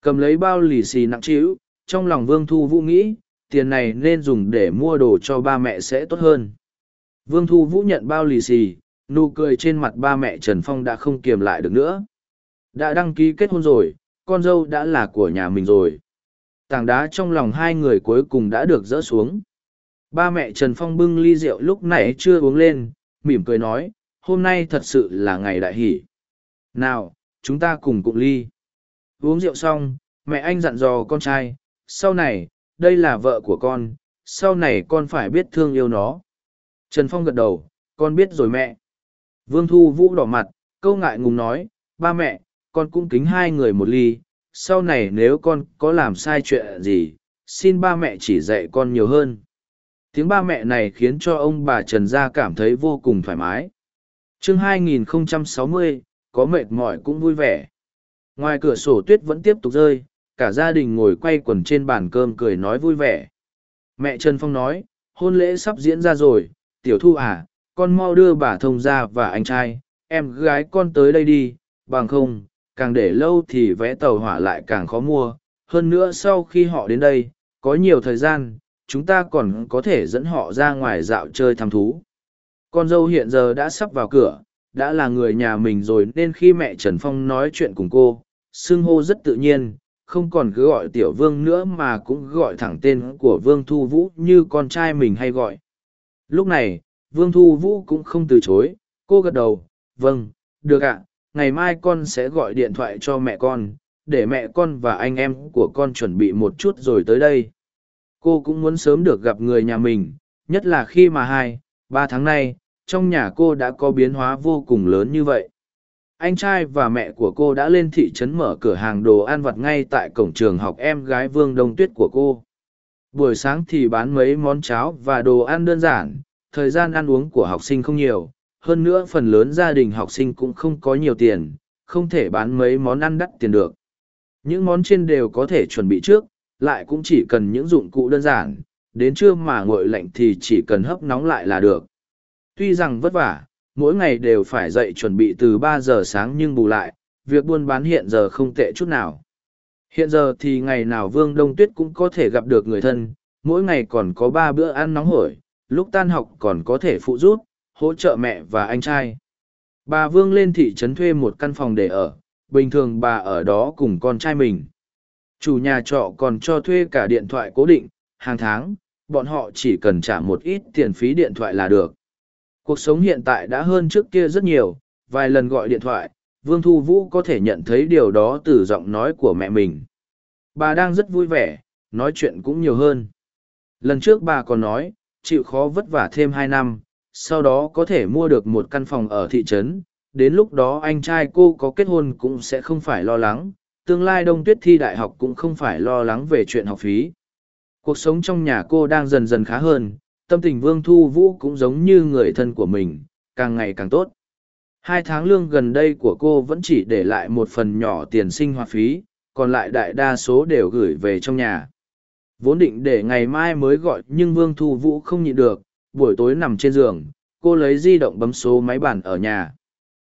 Cầm lấy bao lì xì nặng trĩu, trong lòng Vương Thu Vũ nghĩ, tiền này nên dùng để mua đồ cho ba mẹ sẽ tốt hơn. Vương Thu Vũ nhận bao lì xì, nụ cười trên mặt ba mẹ Trần Phong đã không kiềm lại được nữa. Đã đăng ký kết hôn rồi, con dâu đã là của nhà mình rồi. Tảng đá trong lòng hai người cuối cùng đã được dỡ xuống. Ba mẹ Trần Phong bưng ly rượu lúc nãy chưa uống lên, mỉm cười nói, hôm nay thật sự là ngày đại hỷ. Nào, chúng ta cùng cụng ly. Uống rượu xong, mẹ anh dặn dò con trai, sau này, đây là vợ của con, sau này con phải biết thương yêu nó. Trần Phong gật đầu, con biết rồi mẹ. Vương Thu Vũ đỏ mặt, câu ngại ngùng nói, ba mẹ, con cũng kính hai người một ly, sau này nếu con có làm sai chuyện gì, xin ba mẹ chỉ dạy con nhiều hơn. Tiếng ba mẹ này khiến cho ông bà Trần Gia cảm thấy vô cùng thoải mái. chương 2060, có mệt mỏi cũng vui vẻ. Ngoài cửa sổ tuyết vẫn tiếp tục rơi, cả gia đình ngồi quay quần trên bàn cơm cười nói vui vẻ. Mẹ Trần Phong nói, hôn lễ sắp diễn ra rồi, tiểu thu à, con mau đưa bà thông ra và anh trai, em gái con tới đây đi, bằng không, càng để lâu thì vé tàu hỏa lại càng khó mua. Hơn nữa sau khi họ đến đây, có nhiều thời gian, chúng ta còn có thể dẫn họ ra ngoài dạo chơi thăm thú. Con dâu hiện giờ đã sắp vào cửa, đã là người nhà mình rồi nên khi mẹ Trần Phong nói chuyện cùng cô, xưng hô rất tự nhiên, không còn cứ gọi tiểu vương nữa mà cũng gọi thẳng tên của vương thu vũ như con trai mình hay gọi. Lúc này, vương thu vũ cũng không từ chối, cô gật đầu, vâng, được ạ, ngày mai con sẽ gọi điện thoại cho mẹ con, để mẹ con và anh em của con chuẩn bị một chút rồi tới đây. Cô cũng muốn sớm được gặp người nhà mình, nhất là khi mà hai, ba tháng nay, trong nhà cô đã có biến hóa vô cùng lớn như vậy anh trai và mẹ của cô đã lên thị trấn mở cửa hàng đồ ăn vặt ngay tại cổng trường học em gái vương đông tuyết của cô Buổi sáng thì bán mấy món cháo và đồ ăn đơn giản, thời gian ăn uống của học sinh không nhiều, hơn nữa phần lớn gia đình học sinh cũng không có nhiều tiền, không thể bán mấy món ăn đắt tiền được. Những món trên đều có thể chuẩn bị trước, lại cũng chỉ cần những dụng cụ đơn giản, đến trưa mà nguội lạnh thì chỉ cần hấp nóng lại là được. Tuy rằng vất vả, mỗi ngày đều phải dậy chuẩn bị từ ba giờ sáng nhưng bù lại, việc buôn bán hiện giờ không tệ chút nào. Hiện giờ thì ngày nào Vương Đông Tuyết cũng có thể gặp được người thân, mỗi ngày còn có ba bữa ăn nóng hổi, lúc tan học còn có thể phụ giúp, hỗ trợ mẹ và anh trai. Bà Vương lên thị trấn thuê một căn phòng để ở, bình thường bà ở đó cùng con trai mình. Chủ nhà trọ còn cho thuê cả điện thoại cố định, hàng tháng, bọn họ chỉ cần trả một ít tiền phí điện thoại là được. Cuộc sống hiện tại đã hơn trước kia rất nhiều, vài lần gọi điện thoại, Vương Thu Vũ có thể nhận thấy điều đó từ giọng nói của mẹ mình. Bà đang rất vui vẻ, nói chuyện cũng nhiều hơn. Lần trước bà còn nói, chịu khó vất vả thêm hai năm, sau đó có thể mua được một căn phòng ở thị trấn. Đến lúc đó anh trai cô có kết hôn cũng sẽ không phải lo lắng, tương lai đông tuyết thi đại học cũng không phải lo lắng về chuyện học phí. Cuộc sống trong nhà cô đang dần dần khá hơn, tâm tình Vương Thu Vũ cũng giống như người thân của mình, càng ngày càng tốt. Hai tháng lương gần đây của cô vẫn chỉ để lại một phần nhỏ tiền sinh hoạt phí, còn lại đại đa số đều gửi về trong nhà. Vốn định để ngày mai mới gọi nhưng Vương Thu Vũ không nhịn được, buổi tối nằm trên giường, cô lấy di động bấm số máy bản ở nhà.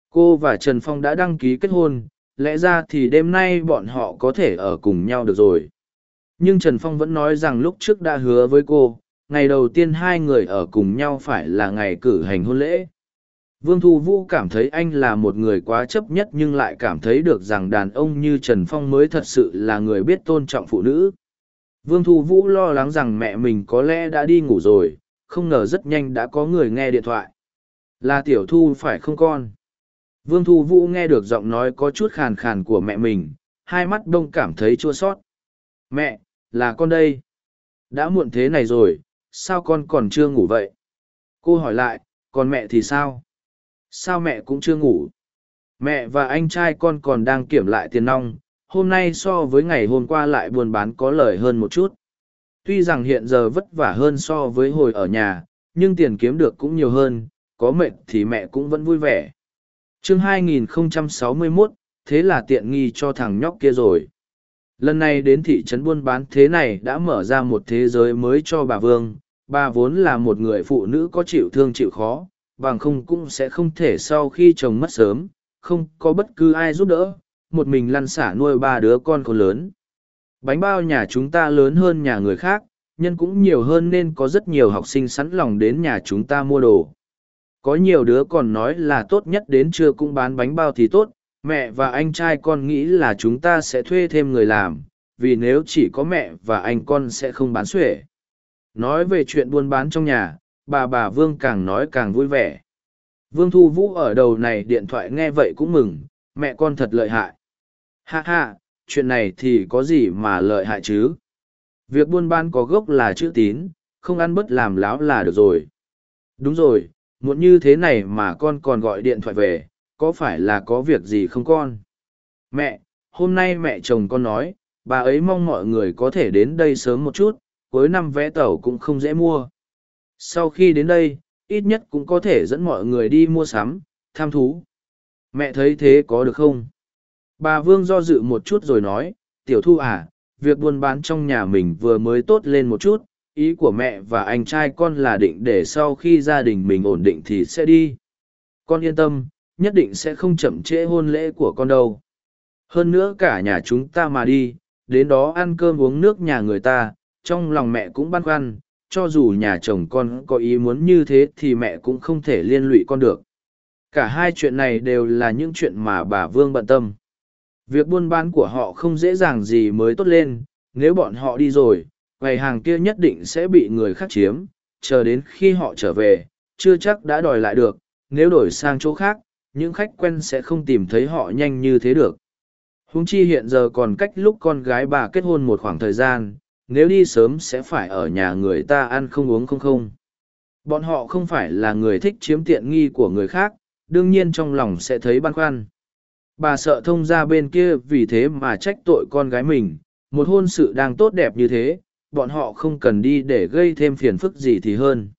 Cô và Trần Phong đã đăng ký kết hôn, lẽ ra thì đêm nay bọn họ có thể ở cùng nhau được rồi. Nhưng Trần Phong vẫn nói rằng lúc trước đã hứa với cô, ngày đầu tiên hai người ở cùng nhau phải là ngày cử hành hôn lễ. Vương Thu Vũ cảm thấy anh là một người quá chấp nhất nhưng lại cảm thấy được rằng đàn ông như Trần Phong mới thật sự là người biết tôn trọng phụ nữ. Vương Thu Vũ lo lắng rằng mẹ mình có lẽ đã đi ngủ rồi, không ngờ rất nhanh đã có người nghe điện thoại. Là Tiểu Thu phải không con? Vương Thu Vũ nghe được giọng nói có chút khàn khàn của mẹ mình, hai mắt đông cảm thấy chua sót. Mẹ, là con đây. Đã muộn thế này rồi, sao con còn chưa ngủ vậy? Cô hỏi lại, còn mẹ thì sao? Sao mẹ cũng chưa ngủ? Mẹ và anh trai con còn đang kiểm lại tiền nong, hôm nay so với ngày hôm qua lại buôn bán có lời hơn một chút. Tuy rằng hiện giờ vất vả hơn so với hồi ở nhà, nhưng tiền kiếm được cũng nhiều hơn, có mệt thì mẹ cũng vẫn vui vẻ. chương 2061, thế là tiện nghi cho thằng nhóc kia rồi. Lần này đến thị trấn buôn bán thế này đã mở ra một thế giới mới cho bà Vương. Bà vốn là một người phụ nữ có chịu thương chịu khó, bằng không cũng sẽ không thể sau khi chồng mất sớm, không có bất cứ ai giúp đỡ, một mình lăn xả nuôi ba đứa con khôn lớn. Bánh bao nhà chúng ta lớn hơn nhà người khác, nhân cũng nhiều hơn nên có rất nhiều học sinh sẵn lòng đến nhà chúng ta mua đồ. Có nhiều đứa còn nói là tốt nhất đến trưa cũng bán bánh bao thì tốt, mẹ và anh trai con nghĩ là chúng ta sẽ thuê thêm người làm, vì nếu chỉ có mẹ và anh con sẽ không bán xuể. Nói về chuyện buôn bán trong nhà, bà bà Vương càng nói càng vui vẻ. Vương Thu Vũ ở đầu này điện thoại nghe vậy cũng mừng, mẹ con thật lợi hại. Ha ha, chuyện này thì có gì mà lợi hại chứ? Việc buôn bán có gốc là chữ tín, không ăn bất làm láo là được rồi. Đúng rồi, muộn như thế này mà con còn gọi điện thoại về, có phải là có việc gì không con? Mẹ, hôm nay mẹ chồng con nói, bà ấy mong mọi người có thể đến đây sớm một chút, cuối năm vé tàu cũng không dễ mua. Sau khi đến đây, ít nhất cũng có thể dẫn mọi người đi mua sắm, tham thú. Mẹ thấy thế có được không? Bà Vương do dự một chút rồi nói, tiểu thu à, việc buôn bán trong nhà mình vừa mới tốt lên một chút, ý của mẹ và anh trai con là định để sau khi gia đình mình ổn định thì sẽ đi. Con yên tâm, nhất định sẽ không chậm trễ hôn lễ của con đâu. Hơn nữa cả nhà chúng ta mà đi, đến đó ăn cơm uống nước nhà người ta, trong lòng mẹ cũng băn khoăn, cho dù nhà chồng con có ý muốn như thế thì mẹ cũng không thể liên lụy con được. Cả hai chuyện này đều là những chuyện mà bà Vương bận tâm. Việc buôn bán của họ không dễ dàng gì mới tốt lên, nếu bọn họ đi rồi, quầy hàng kia nhất định sẽ bị người khác chiếm, chờ đến khi họ trở về, chưa chắc đã đòi lại được, nếu đổi sang chỗ khác, những khách quen sẽ không tìm thấy họ nhanh như thế được. Húng chi hiện giờ còn cách lúc con gái bà kết hôn một khoảng thời gian, nếu đi sớm sẽ phải ở nhà người ta ăn không uống không không. Bọn họ không phải là người thích chiếm tiện nghi của người khác, đương nhiên trong lòng sẽ thấy băn khoăn. Bà sợ thông ra bên kia vì thế mà trách tội con gái mình, một hôn sự đang tốt đẹp như thế, bọn họ không cần đi để gây thêm phiền phức gì thì hơn.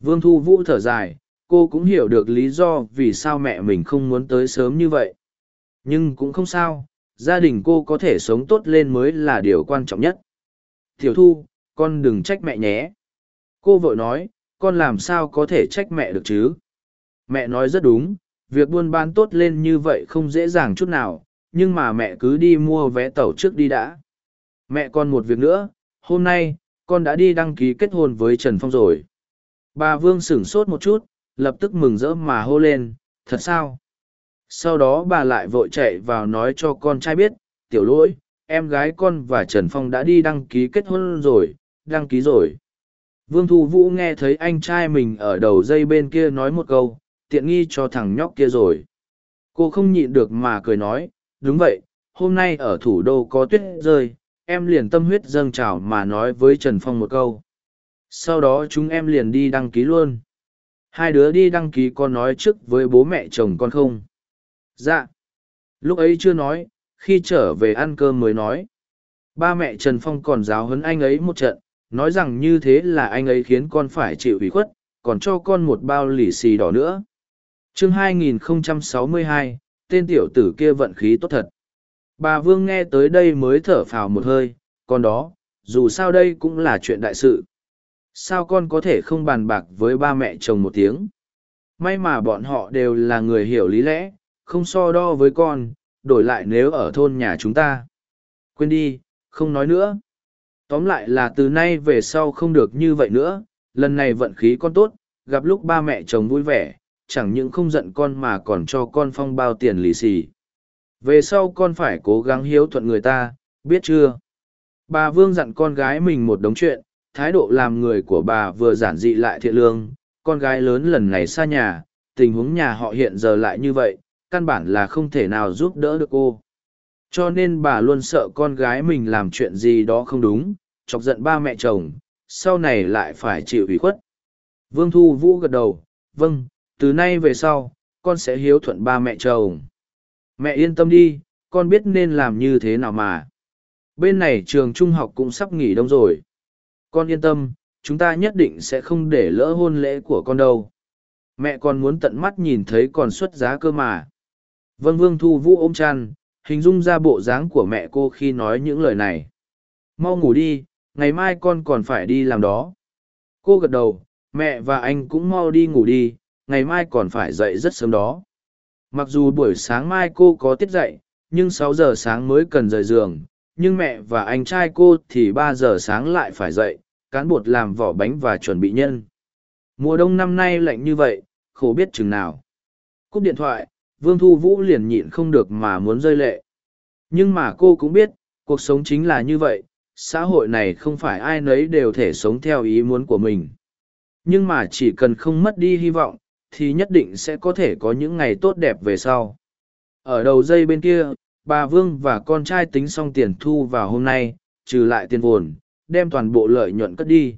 Vương Thu Vũ thở dài, cô cũng hiểu được lý do vì sao mẹ mình không muốn tới sớm như vậy. Nhưng cũng không sao, gia đình cô có thể sống tốt lên mới là điều quan trọng nhất. Tiểu Thu, con đừng trách mẹ nhé. Cô vội nói, con làm sao có thể trách mẹ được chứ? Mẹ nói rất đúng, việc buôn bán tốt lên như vậy không dễ dàng chút nào, nhưng mà mẹ cứ đi mua vé tàu trước đi đã. Mẹ còn một việc nữa, hôm nay, con đã đi đăng ký kết hôn với Trần Phong rồi. Bà Vương sửng sốt một chút, lập tức mừng rỡ mà hô lên, thật sao? Sau đó bà lại vội chạy vào nói cho con trai biết, tiểu lỗi, em gái con và Trần Phong đã đi đăng ký kết hôn rồi, đăng ký rồi. Vương Thu Vũ nghe thấy anh trai mình ở đầu dây bên kia nói một câu, tiện nghi cho thằng nhóc kia rồi. Cô không nhịn được mà cười nói, đúng vậy, hôm nay ở thủ đô có tuyết rơi, em liền tâm huyết dâng trào mà nói với Trần Phong một câu. Sau đó chúng em liền đi đăng ký luôn. Hai đứa đi đăng ký con nói trước với bố mẹ chồng con không? Dạ. Lúc ấy chưa nói, khi trở về ăn cơm mới nói. Ba mẹ Trần Phong còn giáo huấn anh ấy một trận, nói rằng như thế là anh ấy khiến con phải chịu ủy khuất, còn cho con một bao lì xì đỏ nữa. chương 2062, tên tiểu tử kia vận khí tốt thật. Bà Vương nghe tới đây mới thở phào một hơi, còn đó, dù sao đây cũng là chuyện đại sự. Sao con có thể không bàn bạc với ba mẹ chồng một tiếng? May mà bọn họ đều là người hiểu lý lẽ, không so đo với con, đổi lại nếu ở thôn nhà chúng ta. Quên đi, không nói nữa. Tóm lại là từ nay về sau không được như vậy nữa, lần này vận khí con tốt, gặp lúc ba mẹ chồng vui vẻ, chẳng những không giận con mà còn cho con phong bao tiền lì xì. Về sau con phải cố gắng hiếu thuận người ta, biết chưa? Bà Vương dặn con gái mình một đống chuyện, thái độ làm người của bà vừa giản dị lại thiện lương, con gái lớn lần này xa nhà, tình huống nhà họ hiện giờ lại như vậy, căn bản là không thể nào giúp đỡ được cô. Cho nên bà luôn sợ con gái mình làm chuyện gì đó không đúng, chọc giận ba mẹ chồng, sau này lại phải chịu ủy khuất. Vương Thu Vũ gật đầu, vâng, từ nay về sau, con sẽ hiếu thuận ba mẹ chồng. Mẹ yên tâm đi, con biết nên làm như thế nào mà. Bên này trường trung học cũng sắp nghỉ đông rồi. Con yên tâm, chúng ta nhất định sẽ không để lỡ hôn lễ của con đâu. Mẹ còn muốn tận mắt nhìn thấy con xuất giá cơ mà. Vân Vương Thu Vũ ôm chăn, hình dung ra bộ dáng của mẹ cô khi nói những lời này. Mau ngủ đi, ngày mai con còn phải đi làm đó. Cô gật đầu, mẹ và anh cũng mau đi ngủ đi, ngày mai còn phải dậy rất sớm đó. Mặc dù buổi sáng mai cô có tiết dậy, nhưng sáu giờ sáng mới cần rời giường, nhưng mẹ và anh trai cô thì ba giờ sáng lại phải dậy, cán bột làm vỏ bánh và chuẩn bị nhân. Mùa đông năm nay lạnh như vậy, khổ biết chừng nào. Cúp điện thoại, Vương Thu Vũ liền nhịn không được mà muốn rơi lệ. Nhưng mà cô cũng biết, cuộc sống chính là như vậy, xã hội này không phải ai nấy đều thể sống theo ý muốn của mình. Nhưng mà chỉ cần không mất đi hy vọng, thì nhất định sẽ có thể có những ngày tốt đẹp về sau. Ở đầu dây bên kia, bà Vương và con trai tính xong tiền thu vào hôm nay, trừ lại tiền vồn, đem toàn bộ lợi nhuận cất đi.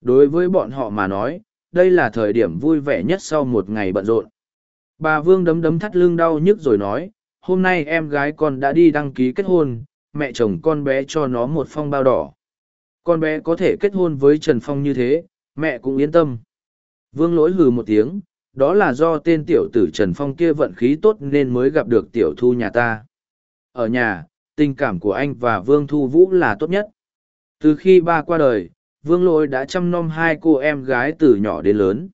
Đối với bọn họ mà nói, đây là thời điểm vui vẻ nhất sau một ngày bận rộn. Bà Vương đấm đấm thắt lưng đau nhức rồi nói, hôm nay em gái con đã đi đăng ký kết hôn, mẹ chồng con bé cho nó một phong bao đỏ. Con bé có thể kết hôn với Trần Phong như thế, mẹ cũng yên tâm. Vương lỗi hừ một tiếng, đó là do tên tiểu tử Trần Phong kia vận khí tốt nên mới gặp được tiểu thu nhà ta. Ở nhà, tình cảm của anh và Vương Thu Vũ là tốt nhất. Từ khi ba qua đời, Vương lỗi đã chăm nom hai cô em gái từ nhỏ đến lớn.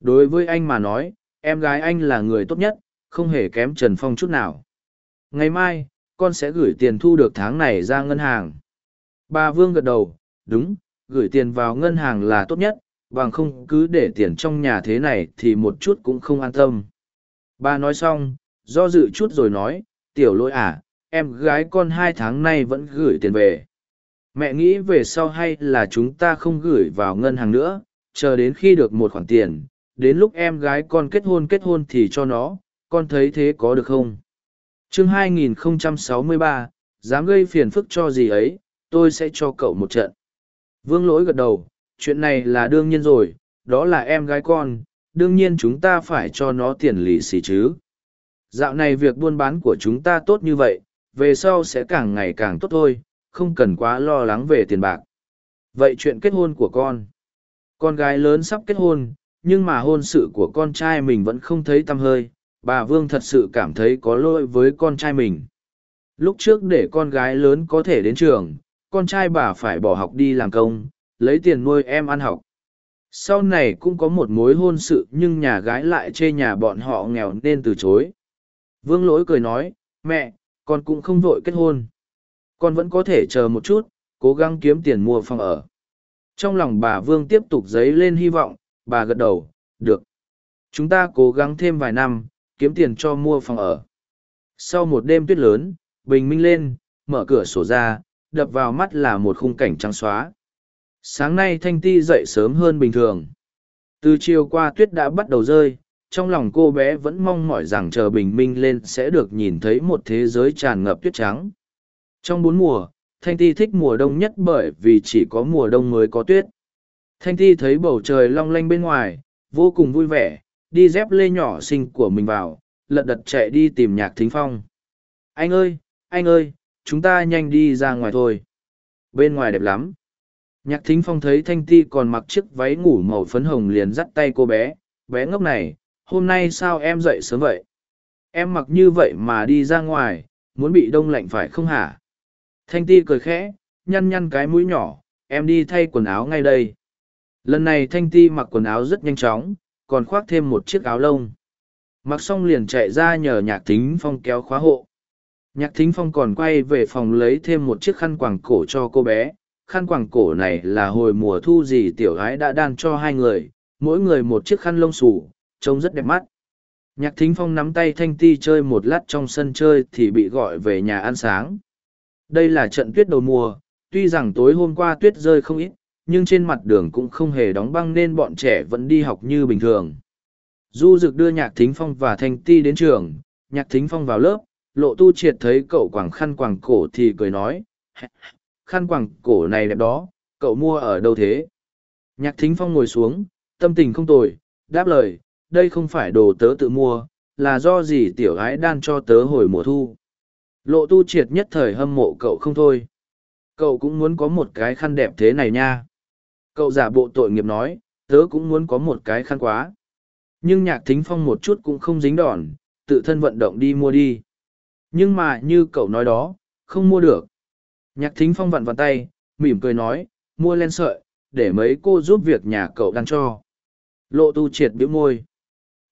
Đối với anh mà nói, em gái anh là người tốt nhất, không hề kém Trần Phong chút nào. Ngày mai, con sẽ gửi tiền thu được tháng này ra ngân hàng. Bà Vương gật đầu, đúng, gửi tiền vào ngân hàng là tốt nhất, bằng không cứ để tiền trong nhà thế này thì một chút cũng không an tâm. Bà nói xong, do dự chút rồi nói, tiểu lỗi à, em gái con hai tháng nay vẫn gửi tiền về. Mẹ nghĩ về sau hay là chúng ta không gửi vào ngân hàng nữa, chờ đến khi được một khoản tiền, đến lúc em gái con kết hôn kết hôn thì cho nó, con thấy thế có được không? chương 2063, dám gây phiền phức cho gì ấy, tôi sẽ cho cậu một trận. Vương lỗi gật đầu, chuyện này là đương nhiên rồi, đó là em gái con, đương nhiên chúng ta phải cho nó tiền lì xì chứ. Dạo này việc buôn bán của chúng ta tốt như vậy, về sau sẽ càng ngày càng tốt thôi, không cần quá lo lắng về tiền bạc. vậy chuyện kết hôn của con con gái lớn sắp kết hôn nhưng mà hôn sự của con trai mình vẫn không thấy tăm hơi, bà vương thật sự cảm thấy có lỗi với con trai mình. Lúc trước để con gái lớn có thể đến trường, con trai bà phải bỏ học đi làm công, lấy tiền nuôi em ăn học. Sau này cũng có một mối hôn sự nhưng nhà gái lại chê nhà bọn họ nghèo nên từ chối. Vương lỗi cười nói, mẹ, con cũng không vội kết hôn. Con vẫn có thể chờ một chút, cố gắng kiếm tiền mua phòng ở. Trong lòng bà vương tiếp tục dấy lên hy vọng bà gật đầu, được. Chúng ta cố gắng thêm vài năm, kiếm tiền cho mua phòng ở. Sau một đêm tuyết lớn, bình minh lên, mở cửa sổ ra, đập vào mắt là một khung cảnh trắng xóa. Sáng nay thanh ti dậy sớm hơn bình thường. Từ chiều qua tuyết đã bắt đầu rơi, trong lòng cô bé vẫn mong mỏi rằng chờ bình minh lên sẽ được nhìn thấy một thế giới tràn ngập tuyết trắng. Trong bốn mùa, thanh ti thích mùa đông nhất bởi vì chỉ có mùa đông mới có tuyết thanh ti thấy bầu trời long lanh bên ngoài, vô cùng vui vẻ, đi dép lê nhỏ xinh của mình vào, lật đật chạy đi tìm nhạc thính phong. Anh ơi anh ơi, chúng ta nhanh đi ra ngoài thôi. Bên ngoài đẹp lắm. Nhạc thính phong thấy thanh ti còn mặc chiếc váy ngủ màu phấn hồng liền dắt tay cô bé. Bé ngốc này, hôm nay sao em dậy sớm vậy? Em mặc như vậy mà đi ra ngoài, muốn bị đông lạnh phải không hả? Thanh ti cười khẽ, nhăn nhăn cái mũi nhỏ, em đi thay quần áo ngay đây lần này thanh ti mặc quần áo rất nhanh chóng, còn khoác thêm một chiếc áo lông. Mặc xong liền chạy ra nhờ nhạc thính phong kéo khóa hộ. Nhạc thính phong còn quay về phòng lấy thêm một chiếc khăn quàng cổ cho cô bé. Khăn quàng cổ này là hồi mùa thu gì tiểu gái đã đan cho hai người. Mỗi người một chiếc khăn lông xù, trông rất đẹp mắt. Nhạc thính phong nắm tay thanh ti chơi một lát trong sân chơi thì bị gọi về nhà ăn sáng. Đây là trận tuyết đầu mùa, tuy rằng tối hôm qua tuyết rơi không ít nhưng trên mặt đường cũng không hề đóng băng nên bọn trẻ vẫn đi học như bình thường. Du dực đưa nhạc thính phong và thanh ti đến trường. Nhạc thính phong vào lớp, lộ tu triệt thấy cậu quàng khăn quàng cổ thì cười nói khăn quàng cổ này đẹp đó, cậu mua ở đâu thế? Nhạc thính phong ngồi xuống, tâm tình không tồi, đáp lời, đây không phải đồ tớ tự mua, là do gì tiểu gái đan cho tớ hồi mùa thu. Lộ tu triệt nhất thời hâm mộ cậu không thôi. Cậu cũng muốn có một cái khăn đẹp thế này nha cậu giả bộ tội nghiệp nói, tớ cũng muốn có một cái khăn quá. Nhưng nhạc thính phong một chút cũng không dính đòn, tự thân vận động đi mua đi. Nhưng mà như cậu nói đó, không mua được. Nhạc thính phong vặn vặn tay, mỉm cười nói, mua len sợi, để mấy cô giúp việc nhà cậu đang cho. Lộ tu triệt bĩu môi.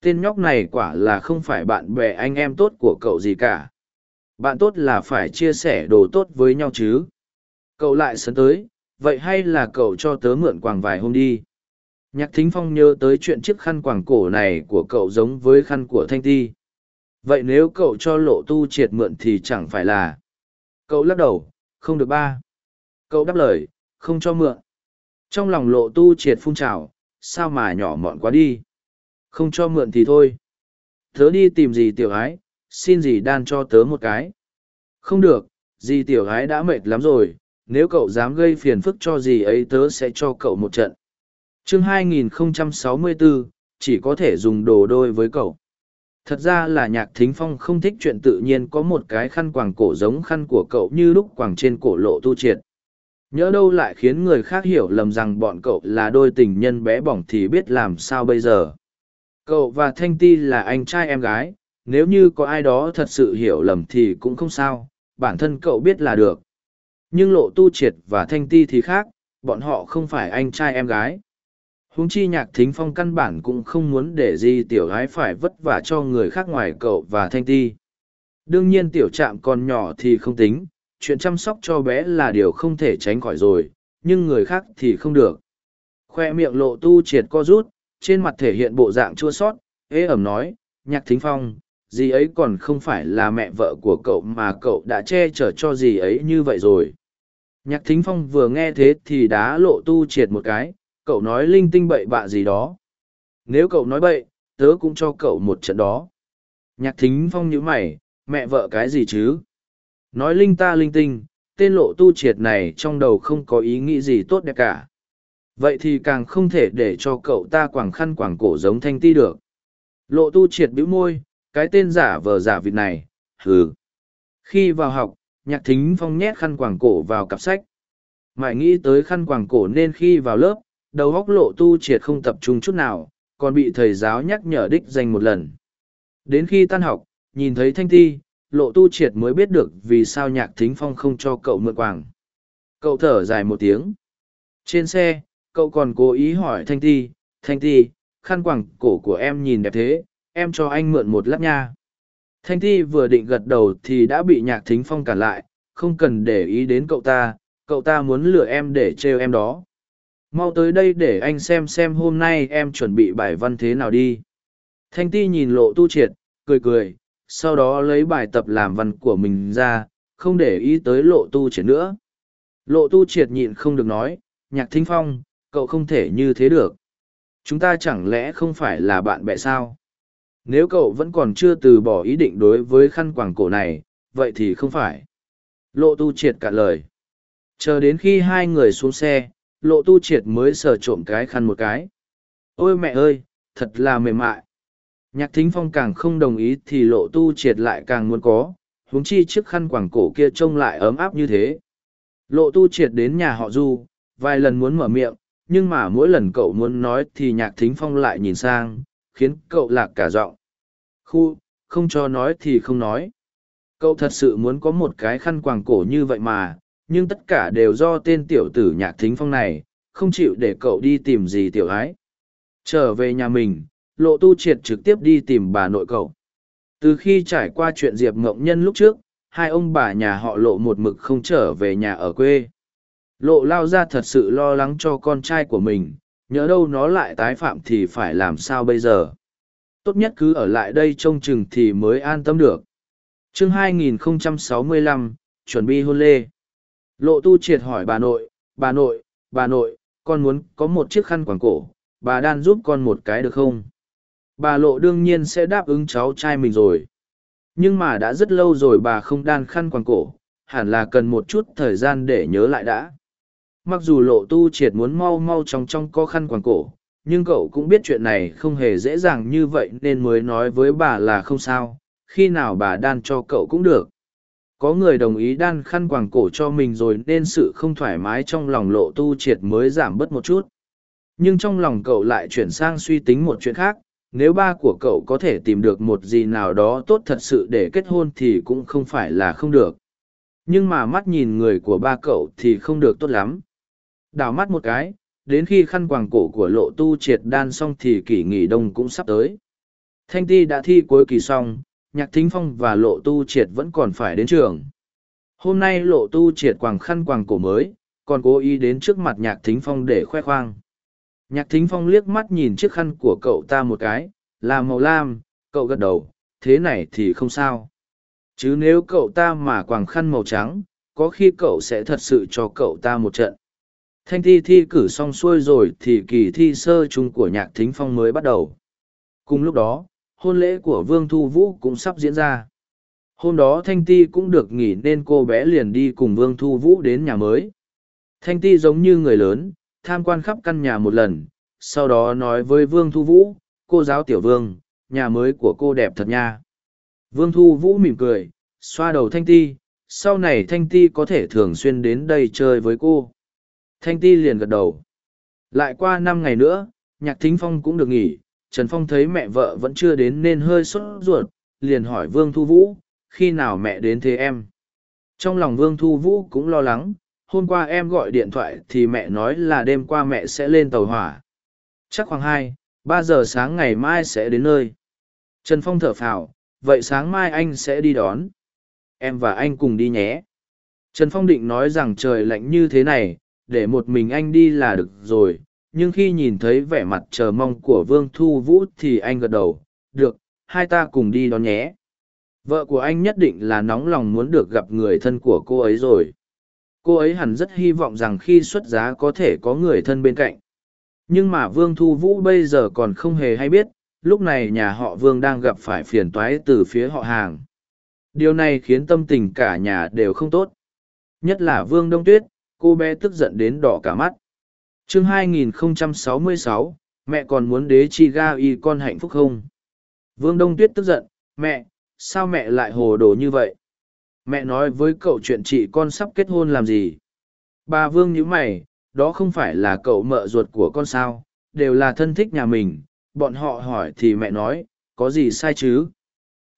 Tên nhóc này quả là không phải bạn bè anh em tốt của cậu gì cả. Bạn tốt là phải chia sẻ đồ tốt với nhau chứ. Cậu lại sấn tới vậy hay là cậu cho tớ mượn quàng vài hôm đi? Nhạc thính phong nhớ tới chuyện chiếc khăn quàng cổ này của cậu giống với khăn của thanh ti. Vậy nếu cậu cho lộ tu triệt mượn thì chẳng phải là? Cậu lắc đầu, không được ba. Cậu đáp lời, không cho mượn. Trong lòng lộ tu triệt phun trào, sao mà nhỏ mọn quá đi? Không cho mượn thì thôi. Tớ đi tìm gì tiểu ái, xin gì đan cho tớ một cái. Không được, dì tiểu ái đã mệt lắm rồi nếu cậu dám gây phiền phức cho gì ấy tớ sẽ cho cậu một trận. Chương 2064, chỉ có thể dùng đồ đôi với cậu. Thật ra là nhạc thính phong không thích chuyện tự nhiên có một cái khăn quàng cổ giống khăn của cậu như lúc quàng trên cổ lộ tu triệt. Nhỡ đâu lại khiến người khác hiểu lầm rằng bọn cậu là đôi tình nhân bé bỏng thì biết làm sao bây giờ. Cậu và thanh ti là anh trai em gái nếu như có ai đó thật sự hiểu lầm thì cũng không sao bản thân cậu biết là được nhưng lộ tu triệt và thanh ti thì khác, bọn họ không phải anh trai em gái. Huống chi nhạc thính phong căn bản cũng không muốn để di tiểu gái phải vất vả cho người khác ngoài cậu và thanh ti. Đương nhiên tiểu trạm còn nhỏ thì không tính, chuyện chăm sóc cho bé là điều không thể tránh khỏi rồi, nhưng người khác thì không được. Khoe miệng lộ tu triệt co rút, trên mặt thể hiện bộ dạng chua sót, ế ẩm nói, nhạc thính phong, dì ấy còn không phải là mẹ vợ của cậu mà cậu đã che chở cho dì ấy như vậy rồi nhạc thính phong vừa nghe thế thì đá lộ tu triệt một cái, cậu nói linh tinh bậy bạ gì đó. Nếu cậu nói bậy, tớ cũng cho cậu một trận đó. Nhạc thính phong nhíu mày, mẹ vợ cái gì chứ? Nói linh ta linh tinh, tên lộ tu triệt này trong đầu không có ý nghĩ gì tốt đẹp cả. Vậy thì càng không thể để cho cậu ta quảng khăn quảng cổ giống thanh ti được. Lộ tu triệt bĩu môi, cái tên giả vờ giả vịt này, hừ. Khi vào học nhạc thính phong nhét khăn quàng cổ vào cặp sách. Mãi nghĩ tới khăn quàng cổ nên khi vào lớp đầu góc lộ tu triệt không tập trung chút nào còn bị thầy giáo nhắc nhở đích danh một lần. Đến khi tan học nhìn thấy thanh Thi, lộ tu triệt mới biết được vì sao nhạc thính phong không cho cậu mượn quàng. Cậu thở dài một tiếng. Trên xe cậu còn cố ý hỏi thanh ti thanh ti khăn quàng cổ của em nhìn đẹp thế em cho anh mượn một lát nha thanh Thi vừa định gật đầu thì đã bị nhạc thính phong cản lại, không cần để ý đến cậu ta cậu ta muốn lừa em để trêu em đó. Mau tới đây để anh xem xem hôm nay em chuẩn bị bài văn thế nào đi. Thanh ti nhìn lộ tu triệt, cười cười, sau đó lấy bài tập làm văn của mình ra, không để ý tới lộ tu triệt nữa. Lộ tu triệt nhịn không được nói, nhạc thính phong, cậu không thể như thế được. Chúng ta chẳng lẽ không phải là bạn bè sao? Nếu cậu vẫn còn chưa từ bỏ ý định đối với khăn quàng cổ này, vậy thì không phải. Lộ tu triệt cạn lời. Chờ đến khi hai người xuống xe, lộ tu triệt mới sờ trộm cái khăn một cái. Ôi mẹ ơi, thật là mềm mại. Nhạc thính phong càng không đồng ý thì lộ tu triệt lại càng muốn có, huống chi chiếc khăn quàng cổ kia trông lại ấm áp như thế. Lộ tu triệt đến nhà họ du, vài lần muốn mở miệng, nhưng mà mỗi lần cậu muốn nói thì nhạc thính phong lại nhìn sang khiến cậu lạc cả giọng. Khu, không cho nói thì không nói. Cậu thật sự muốn có một cái khăn quàng cổ như vậy mà, nhưng tất cả đều do tên tiểu tử nhạc thính phong này, không chịu để cậu đi tìm gì tiểu ái. Trở về nhà mình, lộ tu triệt trực tiếp đi tìm bà nội cậu. Từ khi trải qua chuyện diệp ngộng nhân lúc trước, hai ông bà nhà họ lộ một mực không trở về nhà ở quê. Lộ lao ra thật sự lo lắng cho con trai của mình nhớ đâu nó lại tái phạm thì phải làm sao bây giờ? Tốt nhất cứ ở lại đây trông chừng thì mới an tâm được. Chương 2065, chuẩn bị hôn lê. Lộ tu triệt hỏi bà nội bà nội bà nội con muốn có một chiếc khăn quàng cổ bà đan giúp con một cái được không? Bà lộ đương nhiên sẽ đáp ứng cháu trai mình rồi. Nhưng mà đã rất lâu rồi bà không đan khăn quàng cổ hẳn là cần một chút thời gian để nhớ lại đã mặc dù lộ tu triệt muốn mau mau trong trong có khăn quàng cổ, nhưng cậu cũng biết chuyện này không hề dễ dàng như vậy nên mới nói với bà là không sao, khi nào bà đan cho cậu cũng được. Có người đồng ý đan khăn quàng cổ cho mình rồi nên sự không thoải mái trong lòng lộ tu triệt mới giảm bớt một chút. Nhưng trong lòng cậu lại chuyển sang suy tính một chuyện khác, nếu ba của cậu có thể tìm được một gì nào đó tốt thật sự để kết hôn thì cũng không phải là không được. Nhưng mà mắt nhìn người của ba cậu thì không được tốt lắm đào mắt một cái, đến khi khăn quàng cổ của lộ tu triệt đan xong thì kỷ nghỉ đông cũng sắp tới. Thanh ti đã thi cuối kỳ xong, nhạc thính phong và lộ tu triệt vẫn còn phải đến trường. Hôm nay lộ tu triệt quàng khăn quàng cổ mới, còn cố ý đến trước mặt nhạc thính phong để khoe khoang. Nhạc thính phong liếc mắt nhìn chiếc khăn của cậu ta một cái, là màu lam, cậu gật đầu, thế này thì không sao. Chứ nếu cậu ta mà quàng khăn màu trắng, có khi cậu sẽ thật sự cho cậu ta một trận thanh thi thi cử xong xuôi rồi thì kỳ thi sơ chung của nhạc thính phong mới bắt đầu. Cùng lúc đó, hôn lễ của vương thu vũ cũng sắp diễn ra. Hôm đó thanh ti cũng được nghỉ nên cô bé liền đi cùng vương thu vũ đến nhà mới. Thanh ti giống như người lớn, tham quan khắp căn nhà một lần, sau đó nói với vương thu vũ, cô giáo tiểu vương, nhà mới của cô đẹp thật nha. Vương thu vũ mỉm cười, xoa đầu thanh ti, sau này thanh ti có thể thường xuyên đến đây chơi với cô thanh ti liền gật đầu lại qua năm ngày nữa nhạc thính phong cũng được nghỉ Trần Phong thấy mẹ vợ vẫn chưa đến nên hơi sốt ruột, liền hỏi Vương Thu Vũ, khi nào mẹ đến thế em? Trong lòng Vương Thu Vũ cũng lo lắng, hôm qua em gọi điện thoại thì mẹ nói là đêm qua mẹ sẽ lên tàu hỏa. Chắc khoảng hai, ba giờ sáng ngày mai sẽ đến nơi. Trần Phong thở phào, vậy sáng mai anh sẽ đi đón. Em và anh cùng đi nhé. Trần Phong định nói rằng trời lạnh như thế này, để một mình anh đi là được rồi, nhưng khi nhìn thấy vẻ mặt chờ mong của vương thu vũ thì anh gật đầu. Được hai ta cùng đi đón nhé. Vợ của anh nhất định là nóng lòng muốn được gặp người thân của cô ấy rồi. Cô ấy hẳn rất hy vọng rằng khi xuất giá có thể có người thân bên cạnh. Nhưng mà vương thu vũ bây giờ còn không hề hay biết lúc này nhà họ vương đang gặp phải phiền toái từ phía họ hàng. Điều này khiến tâm tình cả nhà đều không tốt. Nhất là vương đông tuyết cô bé tức giận đến đỏ cả mắt chương 2066, mẹ còn muốn đế chi ga y con hạnh phúc không? Vương Đông Tuyết tức giận, mẹ, sao mẹ lại hồ đồ như vậy? Mẹ nói với cậu chuyện chị con sắp kết hôn làm gì? Bà Vương nhíu mày, đó không phải là cậu mợ ruột của con sao, đều là thân thích nhà mình, bọn họ hỏi thì mẹ nói, có gì sai chứ?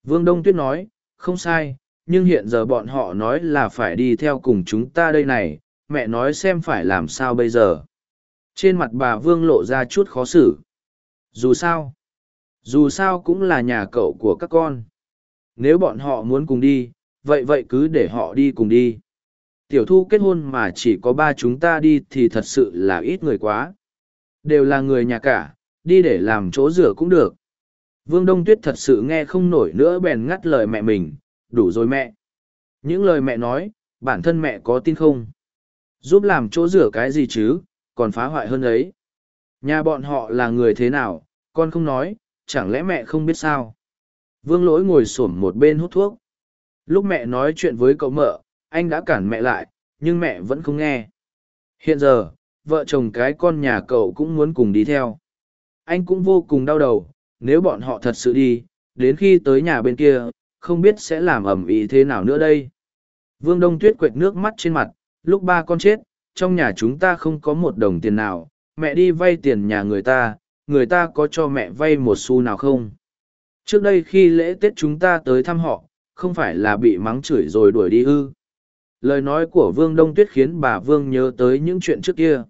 Vương Đông Tuyết nói, không sai, nhưng hiện giờ bọn họ nói là phải đi theo cùng chúng ta đây này, mẹ nói xem phải làm sao bây giờ. Trên mặt bà Vương lộ ra chút khó xử. Dù sao, dù sao cũng là nhà cậu của các con. Nếu bọn họ muốn cùng đi, vậy vậy cứ để họ đi cùng đi. Tiểu thu kết hôn mà chỉ có ba chúng ta đi thì thật sự là ít người quá. Đều là người nhà cả, đi để làm chỗ rửa cũng được. Vương Đông Tuyết thật sự nghe không nổi nữa bèn ngắt lời mẹ mình, đủ rồi mẹ. Những lời mẹ nói, bản thân mẹ có tin không? Giúp làm chỗ rửa cái gì chứ, còn phá hoại hơn ấy. Nhà bọn họ là người thế nào, con không nói, chẳng lẽ mẹ không biết sao? Vương lỗi ngồi xổm một bên hút thuốc. Lúc mẹ nói chuyện với cậu mợ, anh đã cản mẹ lại, nhưng mẹ vẫn không nghe. Hiện giờ, vợ chồng cái con nhà cậu cũng muốn cùng đi theo. Anh cũng vô cùng đau đầu, nếu bọn họ thật sự đi, đến khi tới nhà bên kia, không biết sẽ làm ẩm ý thế nào nữa đây. Vương Đông Tuyết quệt nước mắt trên mặt, lúc ba con chết, trong nhà chúng ta không có một đồng tiền nào, mẹ đi vay tiền nhà người ta, người ta có cho mẹ vay một xu nào không? Trước đây khi lễ Tết chúng ta tới thăm họ, không phải là bị mắng chửi rồi đuổi đi ư. Lời nói của Vương Đông Tuyết khiến bà Vương nhớ tới những chuyện trước kia.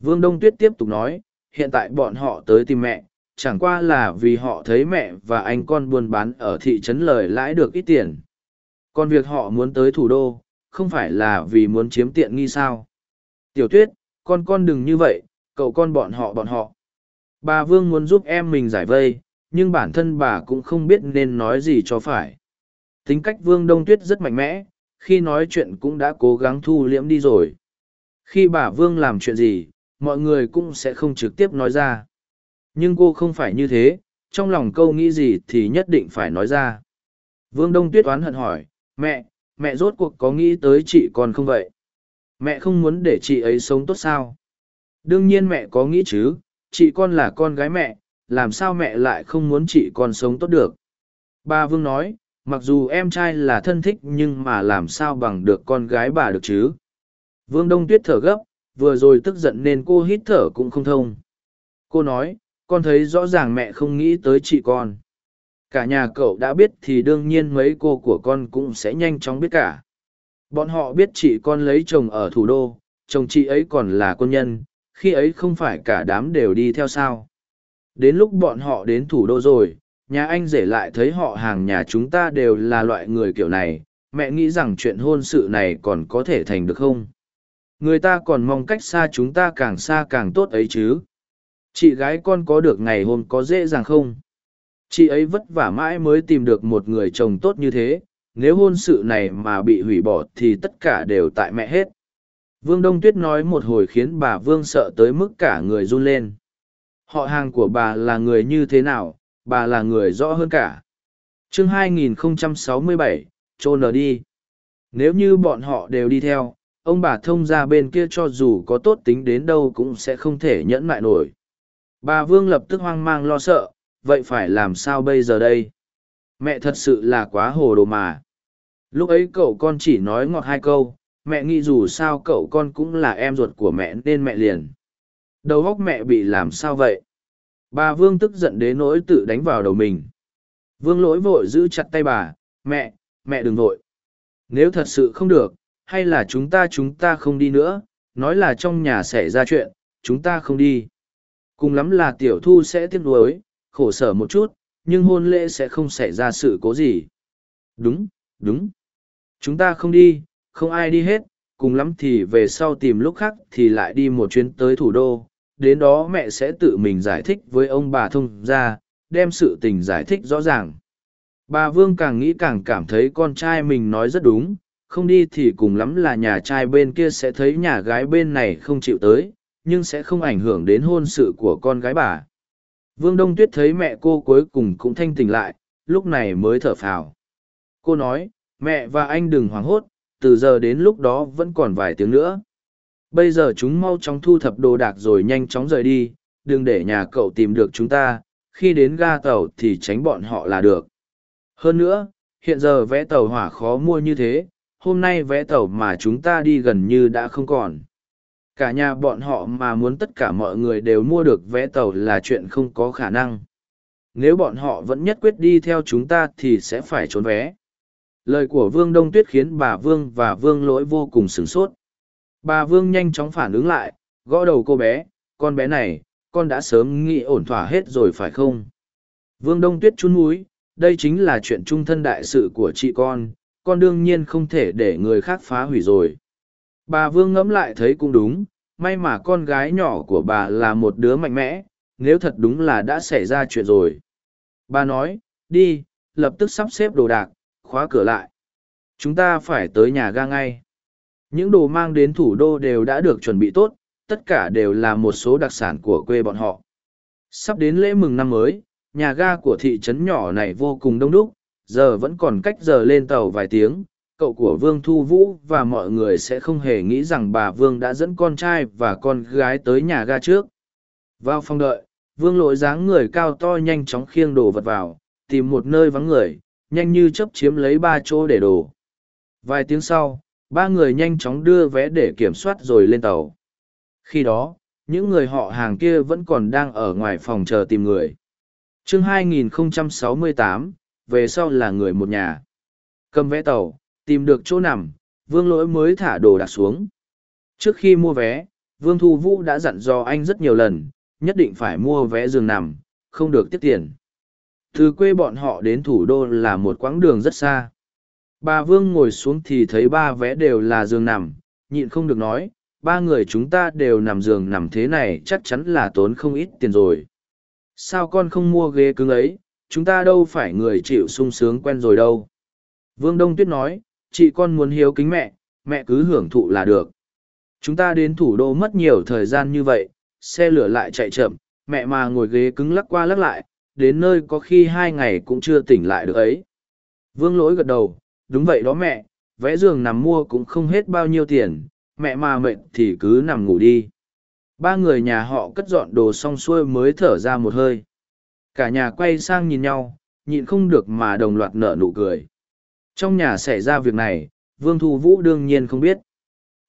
Vương Đông Tuyết tiếp tục nói, hiện tại bọn họ tới tìm mẹ, chẳng qua là vì họ thấy mẹ và anh con buôn bán ở thị trấn lời lãi được ít tiền. Còn việc họ muốn tới thủ đô, không phải là vì muốn chiếm tiện nghi sao. Tiểu tuyết, con con đừng như vậy, cậu con bọn họ bọn họ. Bà Vương muốn giúp em mình giải vây, nhưng bản thân bà cũng không biết nên nói gì cho phải. Tính cách Vương Đông Tuyết rất mạnh mẽ, khi nói chuyện cũng đã cố gắng thu liễm đi rồi. Khi bà Vương làm chuyện gì, mọi người cũng sẽ không trực tiếp nói ra. Nhưng cô không phải như thế, trong lòng câu nghĩ gì thì nhất định phải nói ra. Vương Đông Tuyết oán hận hỏi, mẹ, mẹ rốt cuộc có nghĩ tới chị còn không vậy? Mẹ không muốn để chị ấy sống tốt sao? Đương nhiên mẹ có nghĩ chứ, chị con là con gái mẹ, làm sao mẹ lại không muốn chị con sống tốt được? Ba Vương nói, mặc dù em trai là thân thích nhưng mà làm sao bằng được con gái bà được chứ? Vương Đông Tuyết thở gấp, vừa rồi tức giận nên cô hít thở cũng không thông. Cô nói, con thấy rõ ràng mẹ không nghĩ tới chị con cả nhà cậu đã biết thì đương nhiên mấy cô của con cũng sẽ nhanh chóng biết cả. Bọn họ biết chị con lấy chồng ở thủ đô, chồng chị ấy còn là quân nhân, khi ấy không phải cả đám đều đi theo sao. Đến lúc bọn họ đến thủ đô rồi, nhà anh rể lại thấy họ hàng nhà chúng ta đều là loại người kiểu này, mẹ nghĩ rằng chuyện hôn sự này còn có thể thành được không? Người ta còn mong cách xa chúng ta càng xa càng tốt ấy chứ. Chị gái con có được ngày hôm có dễ dàng không? Chị ấy vất vả mãi mới tìm được một người chồng tốt như thế nếu hôn sự này mà bị hủy bỏ thì tất cả đều tại mẹ hết. Vương đông tuyết nói một hồi khiến bà vương sợ tới mức cả người run lên. Họ hàng của bà là người như thế nào? Bà là người rõ hơn cả. Chương 2067, trôn ở đi. Nếu như bọn họ đều đi theo ông bà thông ra bên kia cho dù có tốt tính đến đâu cũng sẽ không thể nhẫn mại nổi. Bà vương lập tức hoang mang lo sợ vậy phải làm sao bây giờ đây? Mẹ thật sự là quá hồ đồ mà. Lúc ấy cậu con chỉ nói ngọt hai câu, mẹ nghĩ dù sao cậu con cũng là em ruột của mẹ nên mẹ liền. Đầu óc mẹ bị làm sao vậy? Bà vương tức giận đến nỗi tự đánh vào đầu mình. Vương lỗi vội giữ chặt tay bà, mẹ mẹ đừng vội. Nếu thật sự không được, hay là chúng ta chúng ta không đi nữa, nói là trong nhà xảy ra chuyện, chúng ta không đi. Cùng lắm là tiểu thu sẽ tiếc nuối khổ sở một chút, nhưng hôn lễ sẽ không xảy ra sự cố gì. Đúng đúng. Chúng ta không đi, không ai đi hết, cùng lắm thì về sau tìm lúc khác thì lại đi một chuyến tới thủ đô. Đến đó mẹ sẽ tự mình giải thích với ông bà thông ra đem sự tình giải thích rõ ràng. Bà vương càng nghĩ càng cảm thấy con trai mình nói rất đúng, không đi thì cùng lắm là nhà trai bên kia sẽ thấy nhà gái bên này không chịu tới, nhưng sẽ không ảnh hưởng đến hôn sự của con gái bà. Vương Đông Tuyết thấy mẹ cô cuối cùng cũng thanh tỉnh lại, lúc này mới thở phào. Cô nói, mẹ và anh đừng hoảng hốt, từ giờ đến lúc đó vẫn còn vài tiếng nữa. Bây giờ chúng mau chóng thu thập đồ đạc rồi nhanh chóng rời đi, đừng để nhà cậu tìm được chúng ta, khi đến ga tàu thì tránh bọn họ là được. Hơn nữa, hiện giờ vé tàu hỏa khó mua như thế, hôm nay vé tàu mà chúng ta đi gần như đã không còn. Cả nhà bọn họ mà muốn tất cả mọi người đều mua được vé tàu là chuyện không có khả năng. Nếu bọn họ vẫn nhất quyết đi theo chúng ta thì sẽ phải trốn vé. Lời của Vương Đông Tuyết khiến bà Vương và Vương Lỗi vô cùng sửng sốt. Bà Vương nhanh chóng phản ứng lại, gõ đầu cô bé, con bé này, con đã sớm nghĩ ổn thỏa hết rồi phải không? Vương Đông Tuyết chun múi, đây chính là chuyện trung thân đại sự của chị con, con đương nhiên không thể để người khác phá hủy rồi. Bà Vương ngẫm lại thấy cũng đúng, may mà con gái nhỏ của bà là một đứa mạnh mẽ, nếu thật đúng là đã xảy ra chuyện rồi. Bà nói, đi, lập tức sắp xếp đồ đạc, khóa cửa lại. Chúng ta phải tới nhà ga ngay. Những đồ mang đến thủ đô đều đã được chuẩn bị tốt, tất cả đều là một số đặc sản của quê bọn họ. Sắp đến lễ mừng năm mới, nhà ga của thị trấn nhỏ này vô cùng đông đúc, giờ vẫn còn cách giờ lên tàu vài tiếng. Cậu của Vương Thu Vũ và mọi người sẽ không hề nghĩ rằng bà Vương đã dẫn con trai và con gái tới nhà ga trước. Vào phòng đợi, Vương lội dáng người cao to nhanh chóng khiêng đồ vật vào, tìm một nơi vắng người, nhanh như chấp chiếm lấy ba chỗ để đồ. Vài tiếng sau, ba người nhanh chóng đưa vé để kiểm soát rồi lên tàu. Khi đó, những người họ hàng kia vẫn còn đang ở ngoài phòng chờ tìm người. chương 2068, về sau là người một nhà. Cầm vé tàu, tìm được chỗ nằm, vương lỗi mới thả đồ đặt xuống. Trước khi mua vé, vương thu vũ đã dặn dò anh rất nhiều lần, nhất định phải mua vé giường nằm, không được tiết tiền. Từ quê bọn họ đến thủ đô là một quãng đường rất xa. Bà Vương ngồi xuống thì thấy ba vé đều là giường nằm, nhịn không được nói, ba người chúng ta đều nằm giường nằm thế này chắc chắn là tốn không ít tiền rồi. Sao con không mua ghế cứng ấy, chúng ta đâu phải người chịu sung sướng quen rồi đâu. Vương Đông Tuyết nói, chị con muốn hiếu kính mẹ, mẹ cứ hưởng thụ là được. Chúng ta đến thủ đô mất nhiều thời gian như vậy, xe lửa lại chạy chậm, mẹ mà ngồi ghế cứng lắc qua lắc lại, đến nơi có khi hai ngày cũng chưa tỉnh lại được ấy. Vương lỗi gật đầu, đúng vậy đó mẹ, vẽ giường nằm mua cũng không hết bao nhiêu tiền, mẹ mà mệt thì cứ nằm ngủ đi. Ba người nhà họ cất dọn đồ xong xuôi mới thở ra một hơi. Cả nhà quay sang nhìn nhau, nhịn không được mà đồng loạt nở nụ cười. Trong nhà xảy ra việc này, Vương Thu Vũ đương nhiên không biết.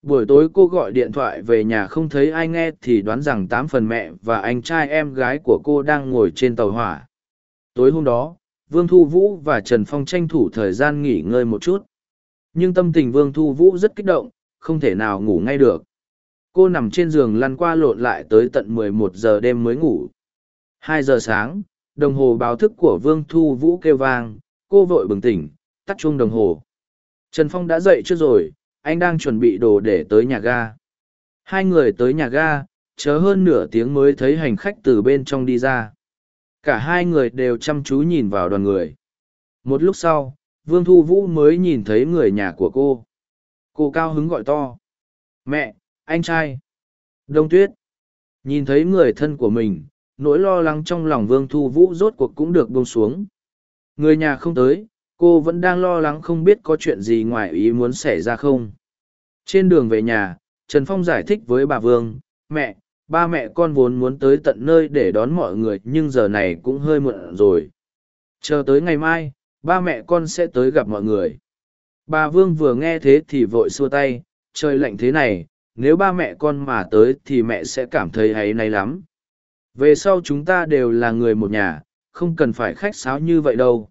Buổi tối cô gọi điện thoại về nhà không thấy ai nghe thì đoán rằng tám phần mẹ và anh trai em gái của cô đang ngồi trên tàu hỏa. Tối hôm đó, Vương Thu Vũ và Trần Phong tranh thủ thời gian nghỉ ngơi một chút. Nhưng tâm tình Vương Thu Vũ rất kích động, không thể nào ngủ ngay được. Cô nằm trên giường lăn qua lộn lại tới tận 11 giờ đêm mới ngủ. 2 giờ sáng, đồng hồ báo thức của Vương Thu Vũ kêu vang, cô vội bừng tỉnh, tắt chuông đồng hồ. Trần Phong đã dậy trước rồi, anh đang chuẩn bị đồ để tới nhà ga. Hai người tới nhà ga, chờ hơn nửa tiếng mới thấy hành khách từ bên trong đi ra. Cả hai người đều chăm chú nhìn vào đoàn người. Một lúc sau, Vương Thu Vũ mới nhìn thấy người nhà của cô. Cô cao hứng gọi to. Mẹ, anh trai. Đông Tuyết. Nhìn thấy người thân của mình, nỗi lo lắng trong lòng Vương Thu Vũ rốt cuộc cũng được buông xuống. Người nhà không tới, cô vẫn đang lo lắng không biết có chuyện gì ngoài ý muốn xảy ra không. Trên đường về nhà, trần phong giải thích với bà vương, mẹ, ba mẹ con vốn muốn tới tận nơi để đón mọi người, nhưng giờ này cũng hơi muộn rồi. Chờ tới ngày mai, ba mẹ con sẽ tới gặp mọi người. Bà vương vừa nghe thế thì vội xua tay, trời lạnh thế này, nếu ba mẹ con mà tới thì mẹ sẽ cảm thấy hay nay lắm. Về sau chúng ta đều là người một nhà, không cần phải khách sáo như vậy đâu.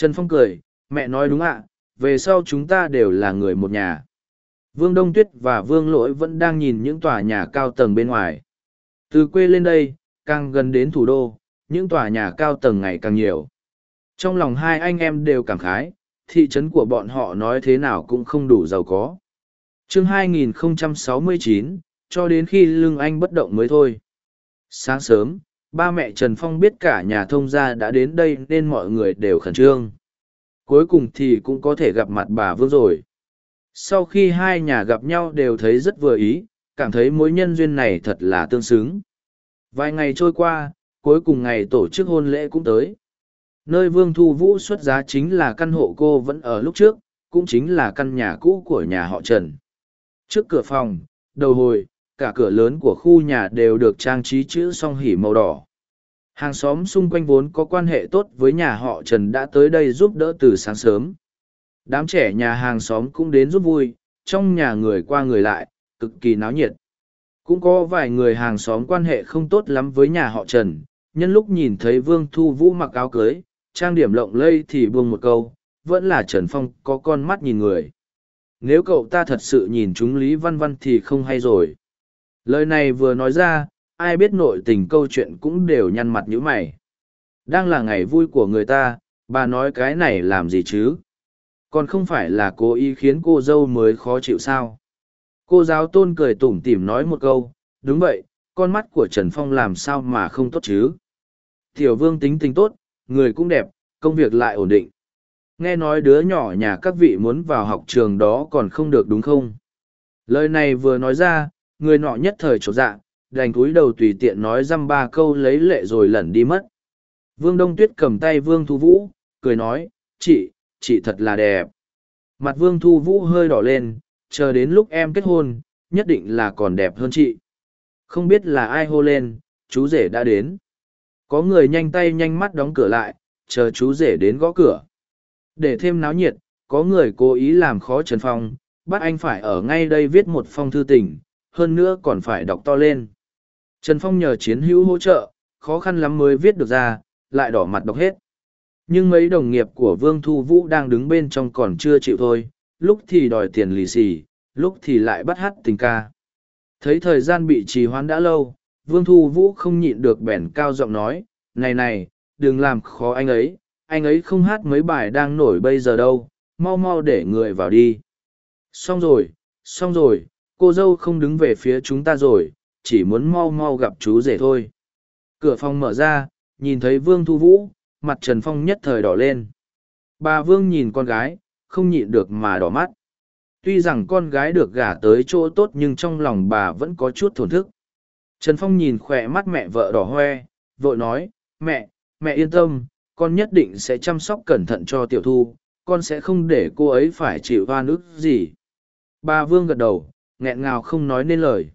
Trần Phong cười, mẹ nói đúng ạ, về sau chúng ta đều là người một nhà. Vương Đông Tuyết và Vương Lỗi vẫn đang nhìn những tòa nhà cao tầng bên ngoài. Từ quê lên đây, càng gần đến thủ đô, những tòa nhà cao tầng ngày càng nhiều. Trong lòng hai anh em đều cảm khái, thị trấn của bọn họ nói thế nào cũng không đủ giàu có. chương 2069, cho đến khi lưng anh bất động mới thôi. Sáng sớm, ba mẹ Trần Phong biết cả nhà thông gia đã đến đây nên mọi người đều khẩn trương. Cuối cùng thì cũng có thể gặp mặt bà Vương rồi. Sau khi hai nhà gặp nhau đều thấy rất vừa ý, cảm thấy mối nhân duyên này thật là tương xứng. Vài ngày trôi qua, cuối cùng ngày tổ chức hôn lễ cũng tới. Nơi Vương Thu Vũ xuất giá chính là căn hộ cô vẫn ở lúc trước, cũng chính là căn nhà cũ của nhà họ Trần. Trước cửa phòng, đầu hồi, cả cửa lớn của khu nhà đều được trang trí chữ song hỉ màu đỏ. Hàng xóm xung quanh vốn có quan hệ tốt với nhà họ Trần đã tới đây giúp đỡ từ sáng sớm. Đám trẻ nhà hàng xóm cũng đến giúp vui, trong nhà người qua người lại, cực kỳ náo nhiệt. Cũng có vài người hàng xóm quan hệ không tốt lắm với nhà họ Trần, nhân lúc nhìn thấy Vương Thu Vũ mặc áo cưới, trang điểm lộng lây thì buông một câu, vẫn là Trần Phong có con mắt nhìn người. Nếu cậu ta thật sự nhìn chúng Lý Văn Văn thì không hay rồi. Lời này vừa nói ra, ai biết nội tình câu chuyện cũng đều nhăn mặt như mày. Đang là ngày vui của người ta, bà nói cái này làm gì chứ? Còn không phải là cố ý khiến cô dâu mới khó chịu sao? Cô giáo tôn cười tủm tỉm nói một câu, đúng vậy, con mắt của Trần Phong làm sao mà không tốt chứ? Tiểu vương tính tình tốt, người cũng đẹp, công việc lại ổn định. Nghe nói đứa nhỏ nhà các vị muốn vào học trường đó còn không được đúng không? Lời này vừa nói ra, người nọ nhất thời trột dạ, đành cúi đầu tùy tiện nói dăm ba câu lấy lệ rồi lẩn đi mất. Vương Đông Tuyết cầm tay Vương Thu Vũ, cười nói, chị, chị thật là đẹp. Mặt Vương Thu Vũ hơi đỏ lên, chờ đến lúc em kết hôn, nhất định là còn đẹp hơn chị. Không biết là ai hô lên, chú rể đã đến. Có người nhanh tay nhanh mắt đóng cửa lại, chờ chú rể đến gõ cửa. Để thêm náo nhiệt, có người cố ý làm khó Trần Phong, bắt anh phải ở ngay đây viết một phong thư tình, hơn nữa còn phải đọc to lên. Trần Phong nhờ chiến hữu hỗ trợ, khó khăn lắm mới viết được ra, lại đỏ mặt đọc hết. Nhưng mấy đồng nghiệp của Vương Thu Vũ đang đứng bên trong còn chưa chịu thôi, lúc thì đòi tiền lì xì, lúc thì lại bắt hát tình ca. Thấy thời gian bị trì hoãn đã lâu, Vương Thu Vũ không nhịn được bèn cao giọng nói, này này, đừng làm khó anh ấy, anh ấy không hát mấy bài đang nổi bây giờ đâu, mau mau để người vào đi. Xong rồi, xong rồi, cô dâu không đứng về phía chúng ta rồi, chỉ muốn mau mau gặp chú rể thôi. Cửa phòng mở ra, nhìn thấy Vương Thu Vũ, mặt Trần Phong nhất thời đỏ lên. Bà Vương nhìn con gái, không nhịn được mà đỏ mắt. Tuy rằng con gái được gả tới chỗ tốt nhưng trong lòng bà vẫn có chút thổn thức. Trần Phong nhìn khỏe mắt mẹ vợ đỏ hoe, vội nói, mẹ, mẹ yên tâm, con nhất định sẽ chăm sóc cẩn thận cho tiểu thu, con sẽ không để cô ấy phải chịu oan ức gì. Bà Vương gật đầu, nghẹn ngào không nói nên lời.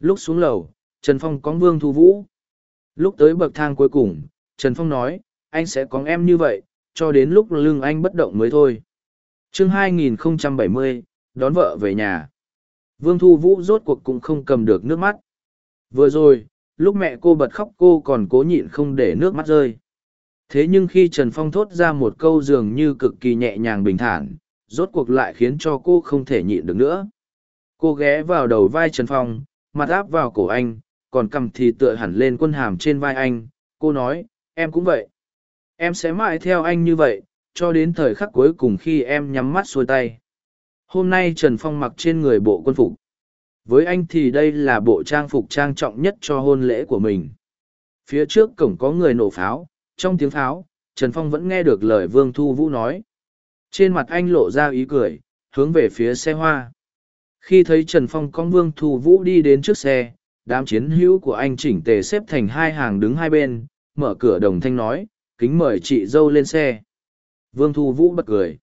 Lúc xuống lầu, Trần Phong có Vương Thu Vũ. Lúc tới bậc thang cuối cùng, Trần Phong nói, anh sẽ có em như vậy, cho đến lúc lưng anh bất động mới thôi. chương 2070, đón vợ về nhà. Vương Thu Vũ rốt cuộc cũng không cầm được nước mắt. Vừa rồi, lúc mẹ cô bật khóc cô còn cố nhịn không để nước mắt rơi. Thế nhưng khi Trần Phong thốt ra một câu dường như cực kỳ nhẹ nhàng bình thản, rốt cuộc lại khiến cho cô không thể nhịn được nữa. Cô ghé vào đầu vai Trần Phong, mặt áp vào cổ anh, còn cầm thì tựa hẳn lên quân hàm trên vai anh. Cô nói, em cũng vậy. Em sẽ mãi theo anh như vậy, cho đến thời khắc cuối cùng khi em nhắm mắt xuôi tay. Hôm nay Trần Phong mặc trên người bộ quân phục. Với anh thì đây là bộ trang phục trang trọng nhất cho hôn lễ của mình. Phía trước cổng có người nổ pháo, trong tiếng pháo, Trần Phong vẫn nghe được lời Vương Thu Vũ nói. Trên mặt anh lộ ra ý cười, hướng về phía xe hoa. Khi thấy Trần Phong con Vương Thu Vũ đi đến trước xe, đám chiến hữu của anh chỉnh tề xếp thành hai hàng đứng hai bên, mở cửa đồng thanh nói, kính mời chị dâu lên xe. Vương Thu Vũ bật cười.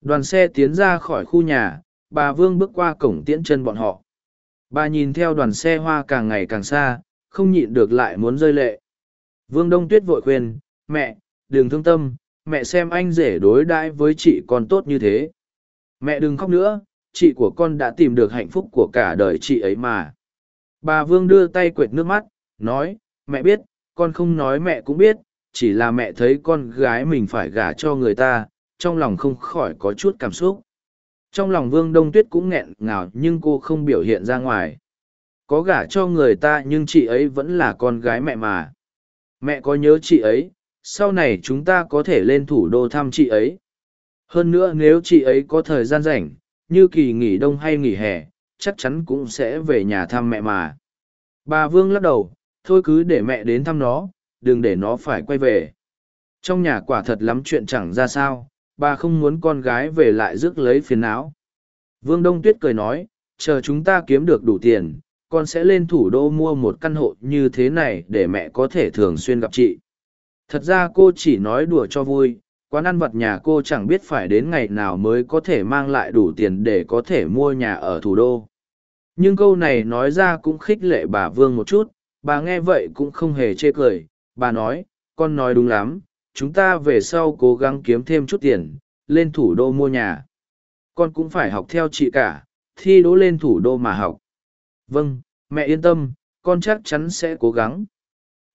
Đoàn xe tiến ra khỏi khu nhà, bà Vương bước qua cổng tiễn chân bọn họ. Bà nhìn theo đoàn xe hoa càng ngày càng xa, không nhịn được lại muốn rơi lệ. Vương Đông Tuyết vội khuyên, mẹ, đừng thương tâm, mẹ xem anh rể đối đãi với chị con tốt như thế. Mẹ đừng khóc nữa, chị của con đã tìm được hạnh phúc của cả đời chị ấy mà. Bà Vương đưa tay quệt nước mắt, nói, mẹ biết, con không nói mẹ cũng biết, chỉ là mẹ thấy con gái mình phải gả cho người ta, trong lòng không khỏi có chút cảm xúc. Trong lòng Vương Đông Tuyết cũng nghẹn ngào nhưng cô không biểu hiện ra ngoài. Có gả cho người ta nhưng chị ấy vẫn là con gái mẹ mà. Mẹ có nhớ chị ấy, sau này chúng ta có thể lên thủ đô thăm chị ấy. Hơn nữa nếu chị ấy có thời gian rảnh, như kỳ nghỉ đông hay nghỉ hè, chắc chắn cũng sẽ về nhà thăm mẹ mà. Bà Vương lắc đầu, thôi cứ để mẹ đến thăm nó, đừng để nó phải quay về. Trong nhà quả thật lắm chuyện chẳng ra sao, bà không muốn con gái về lại rước lấy phiền não. Vương Đông Tuyết cười nói, chờ chúng ta kiếm được đủ tiền, con sẽ lên thủ đô mua một căn hộ như thế này để mẹ có thể thường xuyên gặp chị. Thật ra cô chỉ nói đùa cho vui, quán ăn vặt nhà cô chẳng biết phải đến ngày nào mới có thể mang lại đủ tiền để có thể mua nhà ở thủ đô. Nhưng câu này nói ra cũng khích lệ bà Vương một chút, bà nghe vậy cũng không hề chê cười, bà nói, con nói đúng lắm, chúng ta về sau cố gắng kiếm thêm chút tiền, lên thủ đô mua nhà. Con cũng phải học theo chị cả, thi đỗ lên thủ đô mà học. Vâng, mẹ yên tâm, con chắc chắn sẽ cố gắng.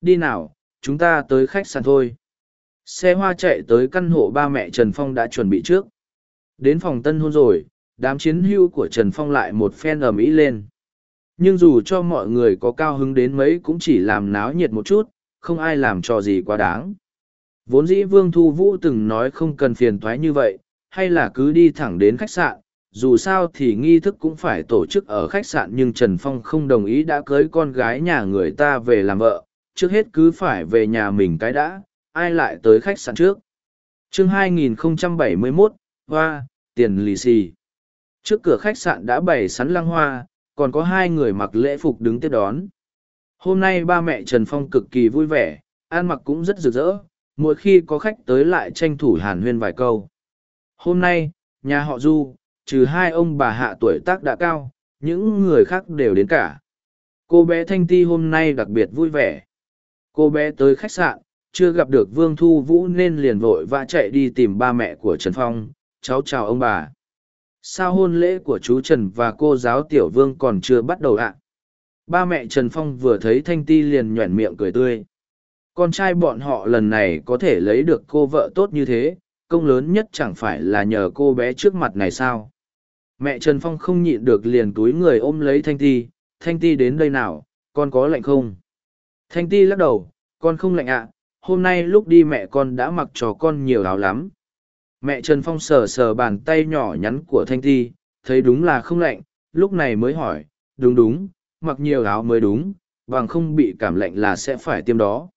Đi nào, chúng ta tới khách sạn thôi. Xe hoa chạy tới căn hộ ba mẹ Trần Phong đã chuẩn bị trước. Đến phòng tân hôn rồi, đám chiến hưu của Trần Phong lại một phen ầm ĩ lên. Nhưng dù cho mọi người có cao hứng đến mấy cũng chỉ làm náo nhiệt một chút, không ai làm trò gì quá đáng. Vốn dĩ Vương Thu Vũ từng nói không cần phiền toái như vậy, hay là cứ đi thẳng đến khách sạn, dù sao thì nghi thức cũng phải tổ chức ở khách sạn nhưng Trần Phong không đồng ý đã cưới con gái nhà người ta về làm vợ, trước hết cứ phải về nhà mình cái đã, ai lại tới khách sạn trước. chương 2071, Hoa, tiền lì xì. Trước cửa khách sạn đã bày sắn lăng hoa, còn có hai người mặc lễ phục đứng tiếp đón. Hôm nay ba mẹ Trần Phong cực kỳ vui vẻ, ăn mặc cũng rất rực rỡ, mỗi khi có khách tới lại tranh thủ hàn huyên vài câu. Hôm nay, nhà họ Du, trừ hai ông bà hạ tuổi tác đã cao, những người khác đều đến cả. Cô bé Thanh Ti hôm nay đặc biệt vui vẻ. Cô bé tới khách sạn, chưa gặp được Vương Thu Vũ nên liền vội vã chạy đi tìm ba mẹ của Trần Phong, cháu chào ông bà. Sao hôn lễ của chú Trần và cô giáo Tiểu Vương còn chưa bắt đầu ạ? Ba mẹ Trần Phong vừa thấy Thanh Ti liền nhoẻn miệng cười tươi. Con trai bọn họ lần này có thể lấy được cô vợ tốt như thế, công lớn nhất chẳng phải là nhờ cô bé trước mặt này sao? Mẹ Trần Phong không nhịn được liền túi người ôm lấy Thanh Ti, Thanh Ti đến đây nào, con có lạnh không? Thanh Ti lắc đầu, con không lạnh ạ, hôm nay lúc đi mẹ con đã mặc cho con nhiều áo lắm. Mẹ Trần Phong sờ sờ bàn tay nhỏ nhắn của Thanh Ti, thấy đúng là không lạnh, lúc này mới hỏi, đúng đúng, mặc nhiều áo mới đúng, bằng không bị cảm lạnh là sẽ phải tiêm đó.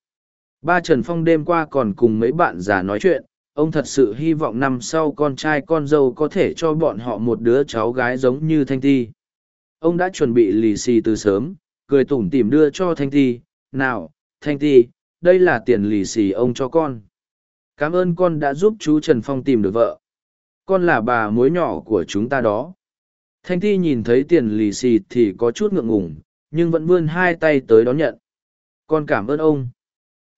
Ba Trần Phong đêm qua còn cùng mấy bạn già nói chuyện, ông thật sự hy vọng năm sau con trai con dâu có thể cho bọn họ một đứa cháu gái giống như Thanh Ti. Ông đã chuẩn bị lì xì từ sớm, cười tủm tỉm đưa cho Thanh Ti, nào, Thanh Ti, đây là tiền lì xì ông cho con. Cảm ơn con đã giúp chú Trần Phong tìm được vợ. Con là bà mối nhỏ của chúng ta đó. Thanh Ti nhìn thấy tiền lì xì thì có chút ngượng ngùng, nhưng vẫn vươn hai tay tới đón nhận. Con cảm ơn ông.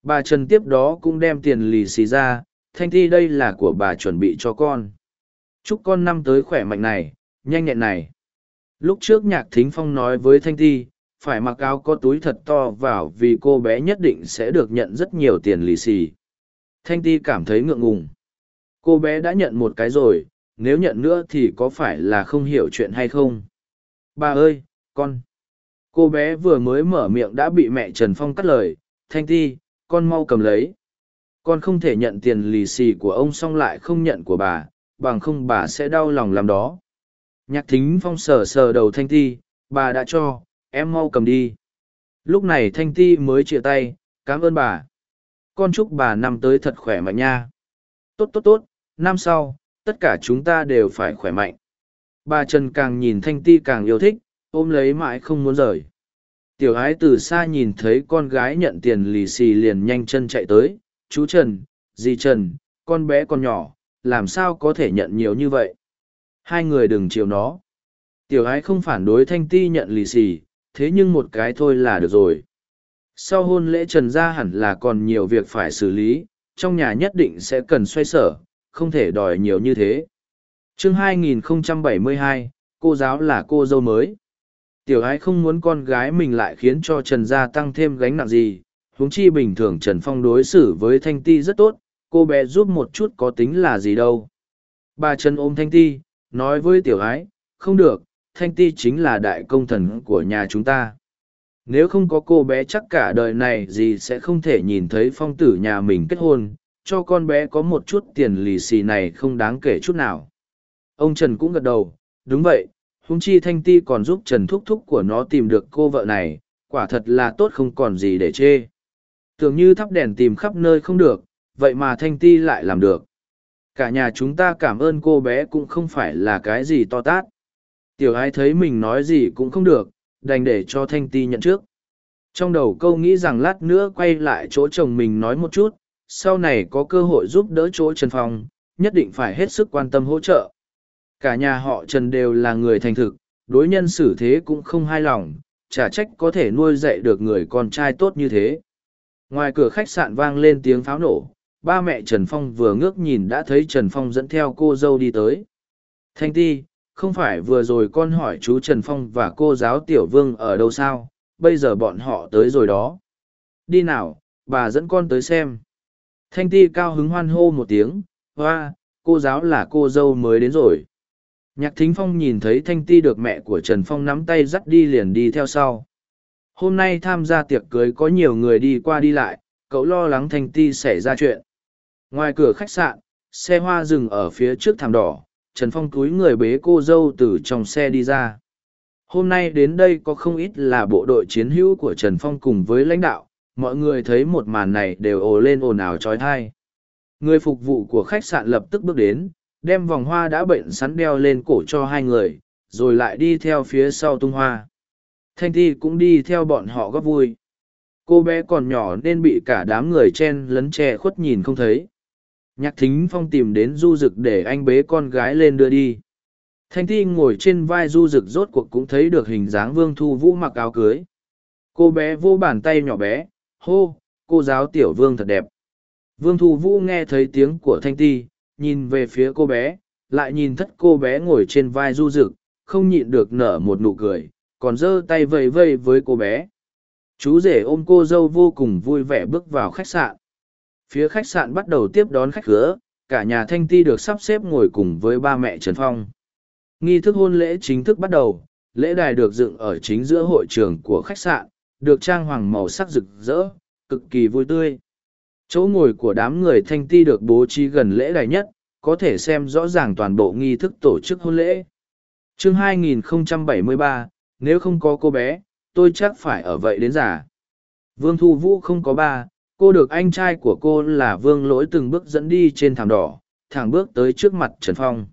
Bà Trần tiếp đó cũng đem tiền lì xì ra, Thanh Ti đây là của bà chuẩn bị cho con. Chúc con năm tới khỏe mạnh này, nhanh nhẹn này. Lúc trước Nhạc Thính Phong nói với Thanh Ti, phải mặc áo có túi thật to vào vì cô bé nhất định sẽ được nhận rất nhiều tiền lì xì. Thanh Ti cảm thấy ngượng ngùng. Cô bé đã nhận một cái rồi, nếu nhận nữa thì có phải là không hiểu chuyện hay không? Bà ơi, con! Cô bé vừa mới mở miệng đã bị mẹ Trần Phong cắt lời. Thanh Ti, con mau cầm lấy. Con không thể nhận tiền lì xì của ông xong lại không nhận của bà, bằng không bà sẽ đau lòng làm đó. Nhạc thính phong sờ sờ đầu Thanh Ti, bà đã cho, em mau cầm đi. Lúc này Thanh Ti mới chia tay, cảm ơn bà. Con chúc bà năm tới thật khỏe mạnh nha. Tốt tốt tốt, năm sau, tất cả chúng ta đều phải khỏe mạnh. Bà Trần càng nhìn Thanh Ti càng yêu thích, ôm lấy mãi không muốn rời. Tiểu ái từ xa nhìn thấy con gái nhận tiền lì xì liền nhanh chân chạy tới. Chú Trần, dì Trần, con bé con nhỏ, làm sao có thể nhận nhiều như vậy? Hai người đừng chiều nó. Tiểu ái không phản đối Thanh Ti nhận lì xì, thế nhưng một cái thôi là được rồi. Sau hôn lễ trần gia hẳn là còn nhiều việc phải xử lý, trong nhà nhất định sẽ cần xoay sở, không thể đòi nhiều như thế. chương 2072, cô giáo là cô dâu mới. Tiểu ái không muốn con gái mình lại khiến cho Trần gia tăng thêm gánh nặng gì, huống chi bình thường Trần Phong đối xử với Thanh Ti rất tốt, cô bé giúp một chút có tính là gì đâu. Bà Trần ôm Thanh Ti, nói với tiểu ái, không được, thanh ti chính là đại công thần của nhà chúng ta. Nếu không có cô bé chắc cả đời này gì sẽ không thể nhìn thấy phong tử nhà mình kết hôn, cho con bé có một chút tiền lì xì này không đáng kể chút nào. Ông trần cũng gật đầu, đúng vậy húng chi thanh ti còn giúp trần thúc thúc của nó tìm được cô vợ này, quả thật là tốt không còn gì để chê. Tưởng như thắp đèn tìm khắp nơi không được, vậy mà thanh ti lại làm được. Cả nhà chúng ta cảm ơn cô bé cũng không phải là cái gì to tát. Tiểu ái thấy mình nói gì cũng không được, đành để cho Thanh Ti nhận trước. Trong đầu câu nghĩ rằng lát nữa quay lại chỗ chồng mình nói một chút, sau này có cơ hội giúp đỡ chỗ Trần Phong, nhất định phải hết sức quan tâm hỗ trợ. Cả nhà họ Trần đều là người thành thực, đối nhân xử thế cũng không hài lòng, chả trách có thể nuôi dạy được người con trai tốt như thế. Ngoài cửa khách sạn vang lên tiếng pháo nổ, ba mẹ Trần Phong vừa ngước nhìn đã thấy Trần Phong dẫn theo cô dâu đi tới. Thanh ti, không phải vừa rồi con hỏi chú Trần Phong và cô giáo Tiểu Vương ở đâu sao, bây giờ bọn họ tới rồi đó. Đi nào, bà dẫn con tới xem. Thanh ti cao hứng hoan hô một tiếng, hoa, cô giáo là cô dâu mới đến rồi. Nhạc thính phong nhìn thấy thanh ti được mẹ của Trần Phong nắm tay dắt đi liền đi theo sau. Hôm nay tham gia tiệc cưới có nhiều người đi qua đi lại, cậu lo lắng thanh ti xảy ra chuyện. Ngoài cửa khách sạn, xe hoa dừng ở phía trước thảm đỏ, Trần Phong túi người bế cô dâu từ trong xe đi ra. Hôm nay đến đây có không ít là bộ đội chiến hữu của Trần Phong cùng với lãnh đạo, mọi người thấy một màn này đều ồ lên ồn ào trói thai. Người phục vụ của khách sạn lập tức bước đến, đem vòng hoa đã bệnh sắn đeo lên cổ cho hai người, rồi lại đi theo phía sau tung hoa. Thanh Thi cũng đi theo bọn họ góp vui. Cô bé còn nhỏ nên bị cả đám người chen lấn che khuất nhìn không thấy. Nhạc thính phong tìm đến du rực để anh bế con gái lên đưa đi. Thanh Thi ngồi trên vai du rực rốt cuộc cũng thấy được hình dáng vương thu vũ mặc áo cưới. Cô bé vô bàn tay nhỏ bé, hô, cô giáo tiểu vương thật đẹp. Vương Thu Vũ nghe thấy tiếng của Thanh Ti, nhìn về phía cô bé, lại nhìn thất cô bé ngồi trên vai du rực, không nhịn được nở một nụ cười, còn giơ tay vầy vây với cô bé. Chú rể ôm cô dâu vô cùng vui vẻ bước vào khách sạn. Phía khách sạn bắt đầu tiếp đón khách khứa, cả nhà Thanh Ti được sắp xếp ngồi cùng với ba mẹ Trần Phong. Nghi thức hôn lễ chính thức bắt đầu, lễ đài được dựng ở chính giữa hội trường của khách sạn, được trang hoàng màu sắc rực rỡ, cực kỳ vui tươi. Chỗ ngồi của đám người thanh ti được bố trí gần lễ đài nhất, có thể xem rõ ràng toàn bộ nghi thức tổ chức hôn lễ. chương 2073, nếu không có cô bé, tôi chắc phải ở vậy đến già. Vương Thu Vũ không có ba, cô được anh trai của cô là Vương Lỗi từng bước dẫn đi trên thảm đỏ, thẳng bước tới trước mặt Trần Phong.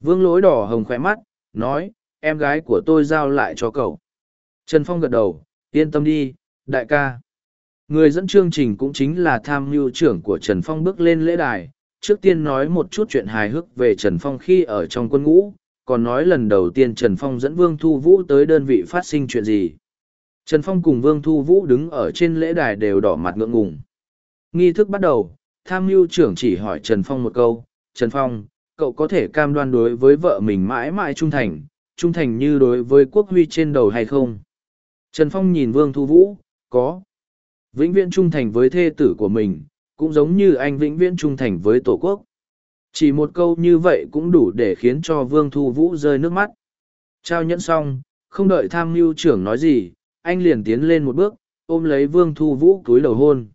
Vương Lỗi đỏ hồng khỏe mắt, nói, em gái của tôi giao lại cho cậu. Trần Phong gật đầu, yên tâm đi, đại ca. Người dẫn chương trình cũng chính là tham mưu trưởng của Trần Phong bước lên lễ đài, trước tiên nói một chút chuyện hài hước về Trần Phong khi ở trong quân ngũ, còn nói lần đầu tiên Trần Phong dẫn Vương Thu Vũ tới đơn vị phát sinh chuyện gì. Trần Phong cùng Vương Thu Vũ đứng ở trên lễ đài đều đỏ mặt ngượng ngùng. Nghi thức bắt đầu, tham mưu trưởng chỉ hỏi Trần Phong một câu, Trần Phong, cậu có thể cam đoan đối với vợ mình mãi mãi trung thành, trung thành như đối với quốc huy trên đầu hay không? Trần Phong nhìn Vương Thu Vũ, có. Vĩnh viễn trung thành với thê tử của mình, cũng giống như anh vĩnh viễn trung thành với Tổ quốc. Chỉ một câu như vậy cũng đủ để khiến cho Vương Thu Vũ rơi nước mắt. Trao nhẫn xong, không đợi tham mưu trưởng nói gì, anh liền tiến lên một bước, ôm lấy Vương Thu Vũ cúi đầu hôn.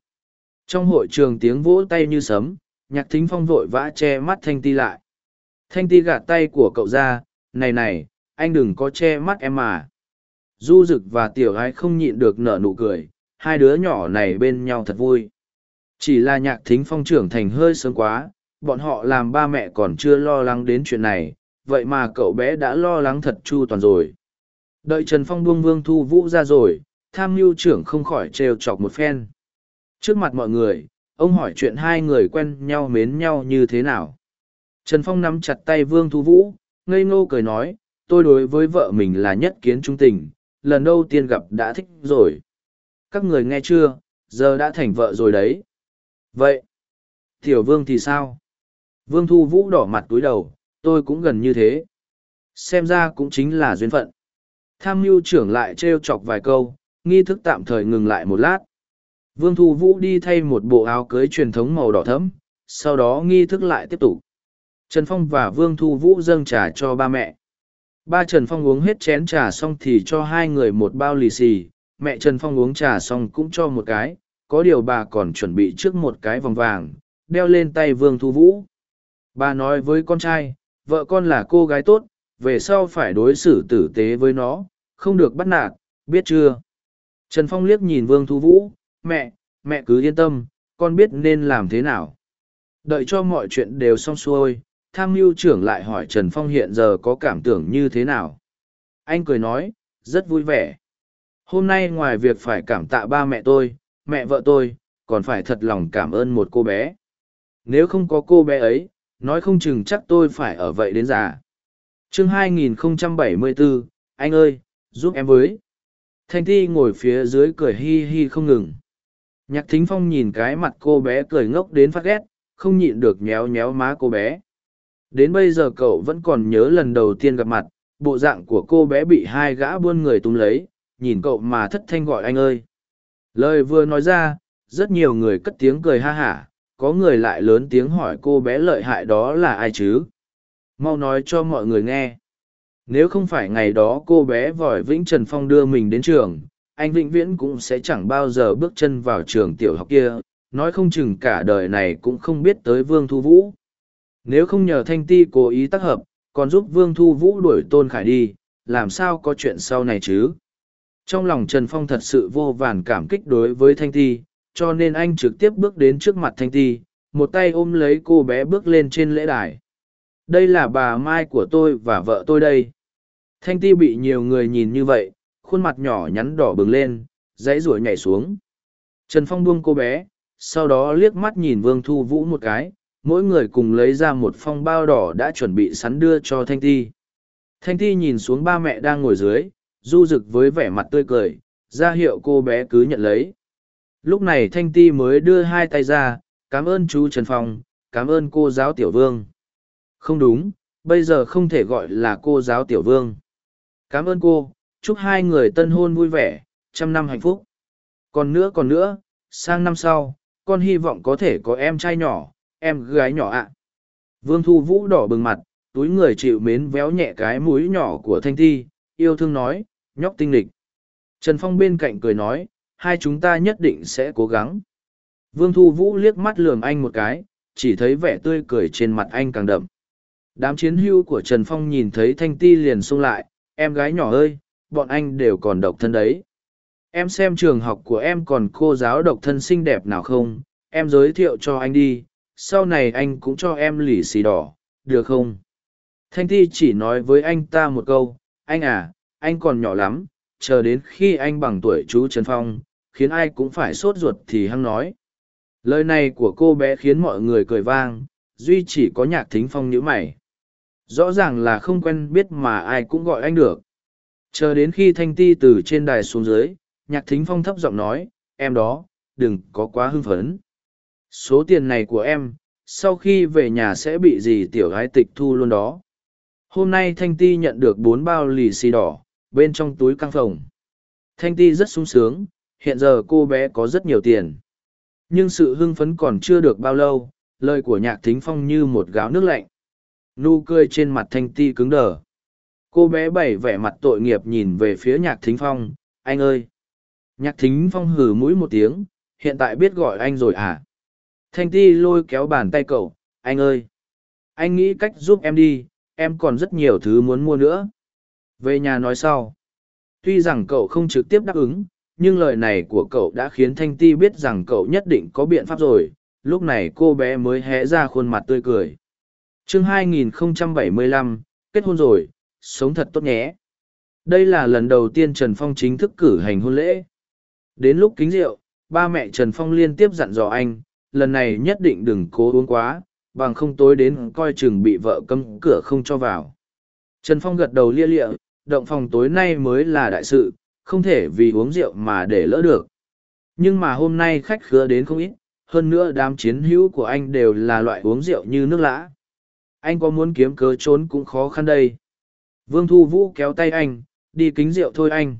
Trong hội trường tiếng vỗ tay như sấm, nhạc thính phong vội vã che mắt Thanh Ti lại. Thanh Ti gạt tay của cậu ra, này này, anh đừng có che mắt em mà. Du Dực và Tiểu gái không nhịn được nở nụ cười, hai đứa nhỏ này bên nhau thật vui. Chỉ là nhạc thính phong trưởng thành hơi sớm quá, bọn họ làm ba mẹ còn chưa lo lắng đến chuyện này, vậy mà cậu bé đã lo lắng thật chu toàn rồi. Đợi Trần Phong buông vương thu vũ ra rồi, tham mưu trưởng không khỏi trêu chọc một phen. Trước mặt mọi người, ông hỏi chuyện hai người quen nhau mến nhau như thế nào. Trần Phong nắm chặt tay vương thu vũ, ngây ngô cười nói, tôi đối với vợ mình là nhất kiến trung tình, lần đầu tiên gặp đã thích rồi. Các người nghe chưa? Giờ đã thành vợ rồi đấy. Vậy tiểu vương thì sao? Vương thu vũ đỏ mặt túi đầu tôi cũng gần như thế. Xem ra cũng chính là duyên phận tham mưu trưởng lại t r e o chọc vài câu nghi thức tạm thời ngừng lại một lát. Vương thu vũ đi thay một bộ áo cưới truyền thống màu đỏ thẫm sau đó nghi thức lại tiếp tục. Trần phong và vương thu vũ dâng trà cho ba mẹ. Ba trần phong uống hết chén trà xong thì cho hai người một bao lì xì mẹ Trần Phong uống trà xong cũng cho một cái, có điều bà còn chuẩn bị trước một cái vòng vàng, đeo lên tay Vương Thu Vũ. Bà nói với con trai, vợ con là cô gái tốt, về sau phải đối xử tử tế với nó, không được bắt nạt, biết chưa? Trần Phong liếc nhìn Vương Thu Vũ, mẹ, mẹ cứ yên tâm, con biết nên làm thế nào. Đợi cho mọi chuyện đều xong xuôi, tham mưu trưởng lại hỏi Trần Phong hiện giờ có cảm tưởng như thế nào. Anh cười nói, rất vui vẻ. Hôm nay ngoài việc phải cảm tạ ba mẹ tôi, mẹ vợ tôi, còn phải thật lòng cảm ơn một cô bé. Nếu không có cô bé ấy, nói không chừng chắc tôi phải ở vậy đến già chương 2074, anh ơi, giúp em với. Thanh Thi ngồi phía dưới cười hi hi không ngừng. Nhạc thính phong nhìn cái mặt cô bé cười ngốc đến phát ghét, không nhịn được nhéo nhéo má cô bé. Đến bây giờ cậu vẫn còn nhớ lần đầu tiên gặp mặt, bộ dạng của cô bé bị hai gã buôn người túm lấy, nhìn cậu mà thất thanh gọi anh ơi. Lời vừa nói ra, rất nhiều người cất tiếng cười ha hả, có người lại lớn tiếng hỏi cô bé lợi hại đó là ai chứ? Mau nói cho mọi người nghe. Nếu không phải ngày đó cô bé vòi Vĩnh Trần Phong đưa mình đến trường, anh Vĩnh Viễn cũng sẽ chẳng bao giờ bước chân vào trường tiểu học kia, nói không chừng cả đời này cũng không biết tới Vương Thu Vũ. Nếu không nhờ Thanh Ti cố ý tác hợp, còn giúp Vương Thu Vũ đuổi Tôn Khải đi, làm sao có chuyện sau này chứ? Trong lòng Trần Phong thật sự vô vàn cảm kích đối với Thanh Ti, cho nên anh trực tiếp bước đến trước mặt Thanh Ti, một tay ôm lấy cô bé bước lên trên lễ đài. Đây là bà Mai của tôi và vợ tôi đây. Thanh Ti bị nhiều người nhìn như vậy, khuôn mặt nhỏ nhắn đỏ bừng lên, dãy ruổi nhảy xuống. Trần Phong buông cô bé, sau đó liếc mắt nhìn Vương Thu Vũ một cái, mỗi người cùng lấy ra một phong bao đỏ đã chuẩn bị sắn đưa cho Thanh Ti. Thanh Ti nhìn xuống ba mẹ đang ngồi dưới, du rực với vẻ mặt tươi cười, ra hiệu cô bé cứ nhận lấy. Lúc này Thanh Ti mới đưa hai tay ra, cảm ơn chú Trần Phong, cảm ơn cô giáo Tiểu Vương. Không đúng, bây giờ không thể gọi là cô giáo Tiểu Vương. Cảm ơn cô, chúc hai người tân hôn vui vẻ, trăm năm hạnh phúc. Còn nữa còn nữa, sang năm sau, con hy vọng có thể có em trai nhỏ, em gái nhỏ ạ. Vương Thu Vũ đỏ bừng mặt, túi người chịu mến véo nhẹ cái mũi nhỏ của Thanh Thi, yêu thương nói, nhóc tinh lịch. Trần Phong bên cạnh cười nói, hai chúng ta nhất định sẽ cố gắng. Vương Thu Vũ liếc mắt lườm anh một cái, chỉ thấy vẻ tươi cười trên mặt anh càng đậm. Đám chiến hưu của Trần Phong nhìn thấy Thanh Ti liền xông lại, em gái nhỏ ơi, bọn anh đều còn độc thân đấy. Em xem trường học của em còn cô giáo độc thân xinh đẹp nào không, em giới thiệu cho anh đi, sau này anh cũng cho em lì xì đỏ, được không? Thanh Ti chỉ nói với anh ta một câu, anh à, anh còn nhỏ lắm, chờ đến khi anh bằng tuổi chú Trần Phong, khiến ai cũng phải sốt ruột thì hăng nói. Lời này của cô bé khiến mọi người cười vang, duy chỉ có nhạc thính phong nhíu mày. Rõ ràng là không quen biết mà ai cũng gọi anh được. Chờ đến khi Thanh Ti từ trên đài xuống dưới, nhạc thính phong thấp giọng nói, em đó, đừng có quá hưng phấn. Số tiền này của em, sau khi về nhà sẽ bị gì tiểu gái tịch thu luôn đó. Hôm nay Thanh Ti nhận được bốn bao lì xì đỏ, bên trong túi căng phòng. Thanh Ti rất sung sướng, hiện giờ cô bé có rất nhiều tiền. Nhưng sự hưng phấn còn chưa được bao lâu, lời của nhạc thính phong như một gáo nước lạnh. Nụ cười trên mặt Thanh Ti cứng đờ. Cô bé bảy vẻ mặt tội nghiệp nhìn về phía nhạc thính phong, anh ơi! Nhạc thính phong hừ mũi một tiếng, hiện tại biết gọi anh rồi à? Thanh Ti lôi kéo bàn tay cậu, anh ơi! Anh nghĩ cách giúp em đi, em còn rất nhiều thứ muốn mua nữa. Về nhà nói sau. Tuy rằng cậu không trực tiếp đáp ứng, nhưng lời này của cậu đã khiến Thanh Ti biết rằng cậu nhất định có biện pháp rồi. Lúc này cô bé mới hé ra khuôn mặt tươi cười chương 2075, kết hôn rồi, sống thật tốt nhé. Đây là lần đầu tiên Trần Phong chính thức cử hành hôn lễ. Đến lúc kính rượu, ba mẹ Trần Phong liên tiếp dặn dò anh, lần này nhất định đừng cố uống quá, bằng không tối đến coi chừng bị vợ cấm cửa không cho vào. Trần Phong gật đầu lia lịa, động phòng tối nay mới là đại sự, không thể vì uống rượu mà để lỡ được. Nhưng mà hôm nay khách khứa đến không ít, hơn nữa đám chiến hữu của anh đều là loại uống rượu như nước lã. Anh có muốn kiếm cớ trốn cũng khó khăn đây. Vương Thu Vũ kéo tay anh, đi kính rượu thôi anh.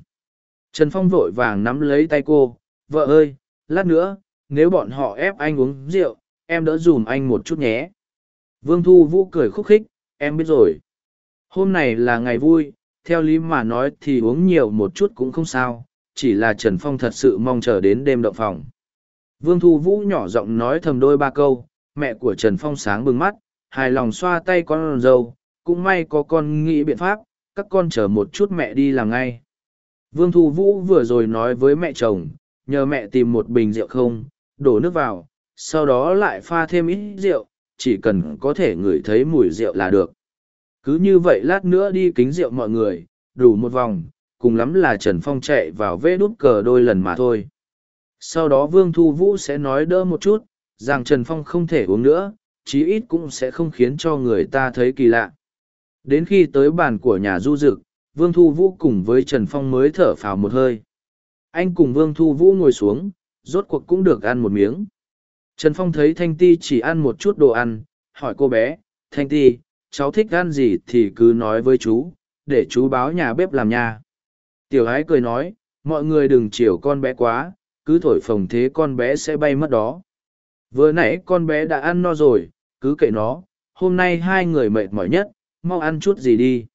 Trần Phong vội vàng nắm lấy tay cô, vợ ơi, lát nữa, nếu bọn họ ép anh uống rượu, em đỡ dùm anh một chút nhé. Vương Thu Vũ cười khúc khích, em biết rồi. Hôm này là ngày vui, theo lý mà nói thì uống nhiều một chút cũng không sao, chỉ là Trần Phong thật sự mong chờ đến đêm động phòng. Vương Thu Vũ nhỏ giọng nói thầm đôi ba câu, mẹ của Trần Phong sáng bừng mắt, hài lòng xoa tay con dâu, cũng may có con nghĩ biện pháp, các con chờ một chút mẹ đi làm ngay. Vương Thu Vũ vừa rồi nói với mẹ chồng, nhờ mẹ tìm một bình rượu không, đổ nước vào, sau đó lại pha thêm ít rượu, chỉ cần có thể ngửi thấy mùi rượu là được. Cứ như vậy lát nữa đi kính rượu mọi người, đủ một vòng, cùng lắm là Trần Phong chạy vào vê đút cờ đôi lần mà thôi. Sau đó Vương Thu Vũ sẽ nói đỡ một chút, rằng Trần Phong không thể uống nữa, chí ít cũng sẽ không khiến cho người ta thấy kỳ lạ. Đến khi tới bàn của nhà du dực, Vương Thu Vũ cùng với Trần Phong mới thở phào một hơi. Anh cùng Vương Thu Vũ ngồi xuống, rốt cuộc cũng được ăn một miếng. Trần Phong thấy Thanh Ti chỉ ăn một chút đồ ăn, hỏi cô bé, Thanh Ti, cháu thích ăn gì thì cứ nói với chú, để chú báo nhà bếp làm nha. Tiểu ái cười nói, mọi người đừng chiều con bé quá, cứ thổi phồng thế con bé sẽ bay mất đó. Vừa nãy con bé đã ăn no rồi, cứ kệ nó, hôm nay hai người mệt mỏi nhất, mau ăn chút gì đi.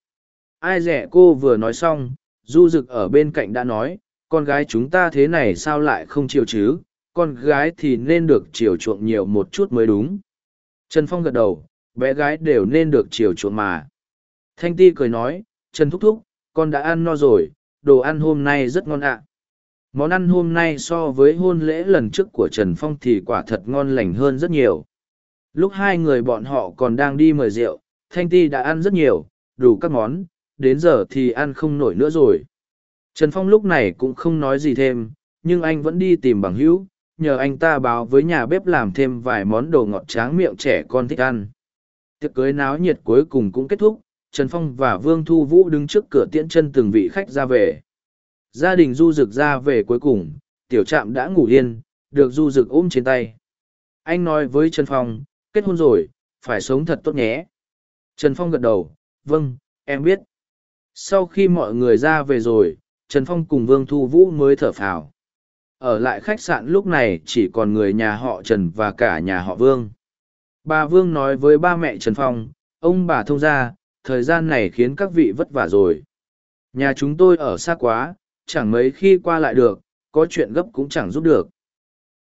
Ai rẻ cô vừa nói xong, du rực ở bên cạnh đã nói, con gái chúng ta thế này sao lại không chiều chứ, con gái thì nên được chiều chuộng nhiều một chút mới đúng. Trần Phong gật đầu, bé gái đều nên được chiều chuộng mà. Thanh Ti cười nói, Trần Thúc Thúc, con đã ăn no rồi, đồ ăn hôm nay rất ngon ạ. Món ăn hôm nay so với hôn lễ lần trước của Trần Phong thì quả thật ngon lành hơn rất nhiều. Lúc hai người bọn họ còn đang đi mời rượu, Thanh Ti đã ăn rất nhiều, đủ các món, đến giờ thì ăn không nổi nữa rồi. Trần Phong lúc này cũng không nói gì thêm, nhưng anh vẫn đi tìm bằng hữu, nhờ anh ta báo với nhà bếp làm thêm vài món đồ ngọt tráng miệng trẻ con thích ăn. Tiệc cưới náo nhiệt cuối cùng cũng kết thúc, Trần Phong và Vương Thu Vũ đứng trước cửa tiễn chân từng vị khách ra về. Gia đình Du Dực ra về cuối cùng, tiểu trạm đã ngủ yên, được Du Dực ôm trên tay. Anh nói với Trần Phong, kết hôn rồi, phải sống thật tốt nhé. Trần Phong gật đầu, vâng, em biết. Sau khi mọi người ra về rồi, Trần Phong cùng Vương Thu Vũ mới thở phào. Ở lại khách sạn lúc này chỉ còn người nhà họ Trần và cả nhà họ Vương. Bà Vương nói với ba mẹ Trần Phong, ông bà thông ra, thời gian này khiến các vị vất vả rồi. Nhà chúng tôi ở xa quá, chẳng mấy khi qua lại được, có chuyện gấp cũng chẳng giúp được.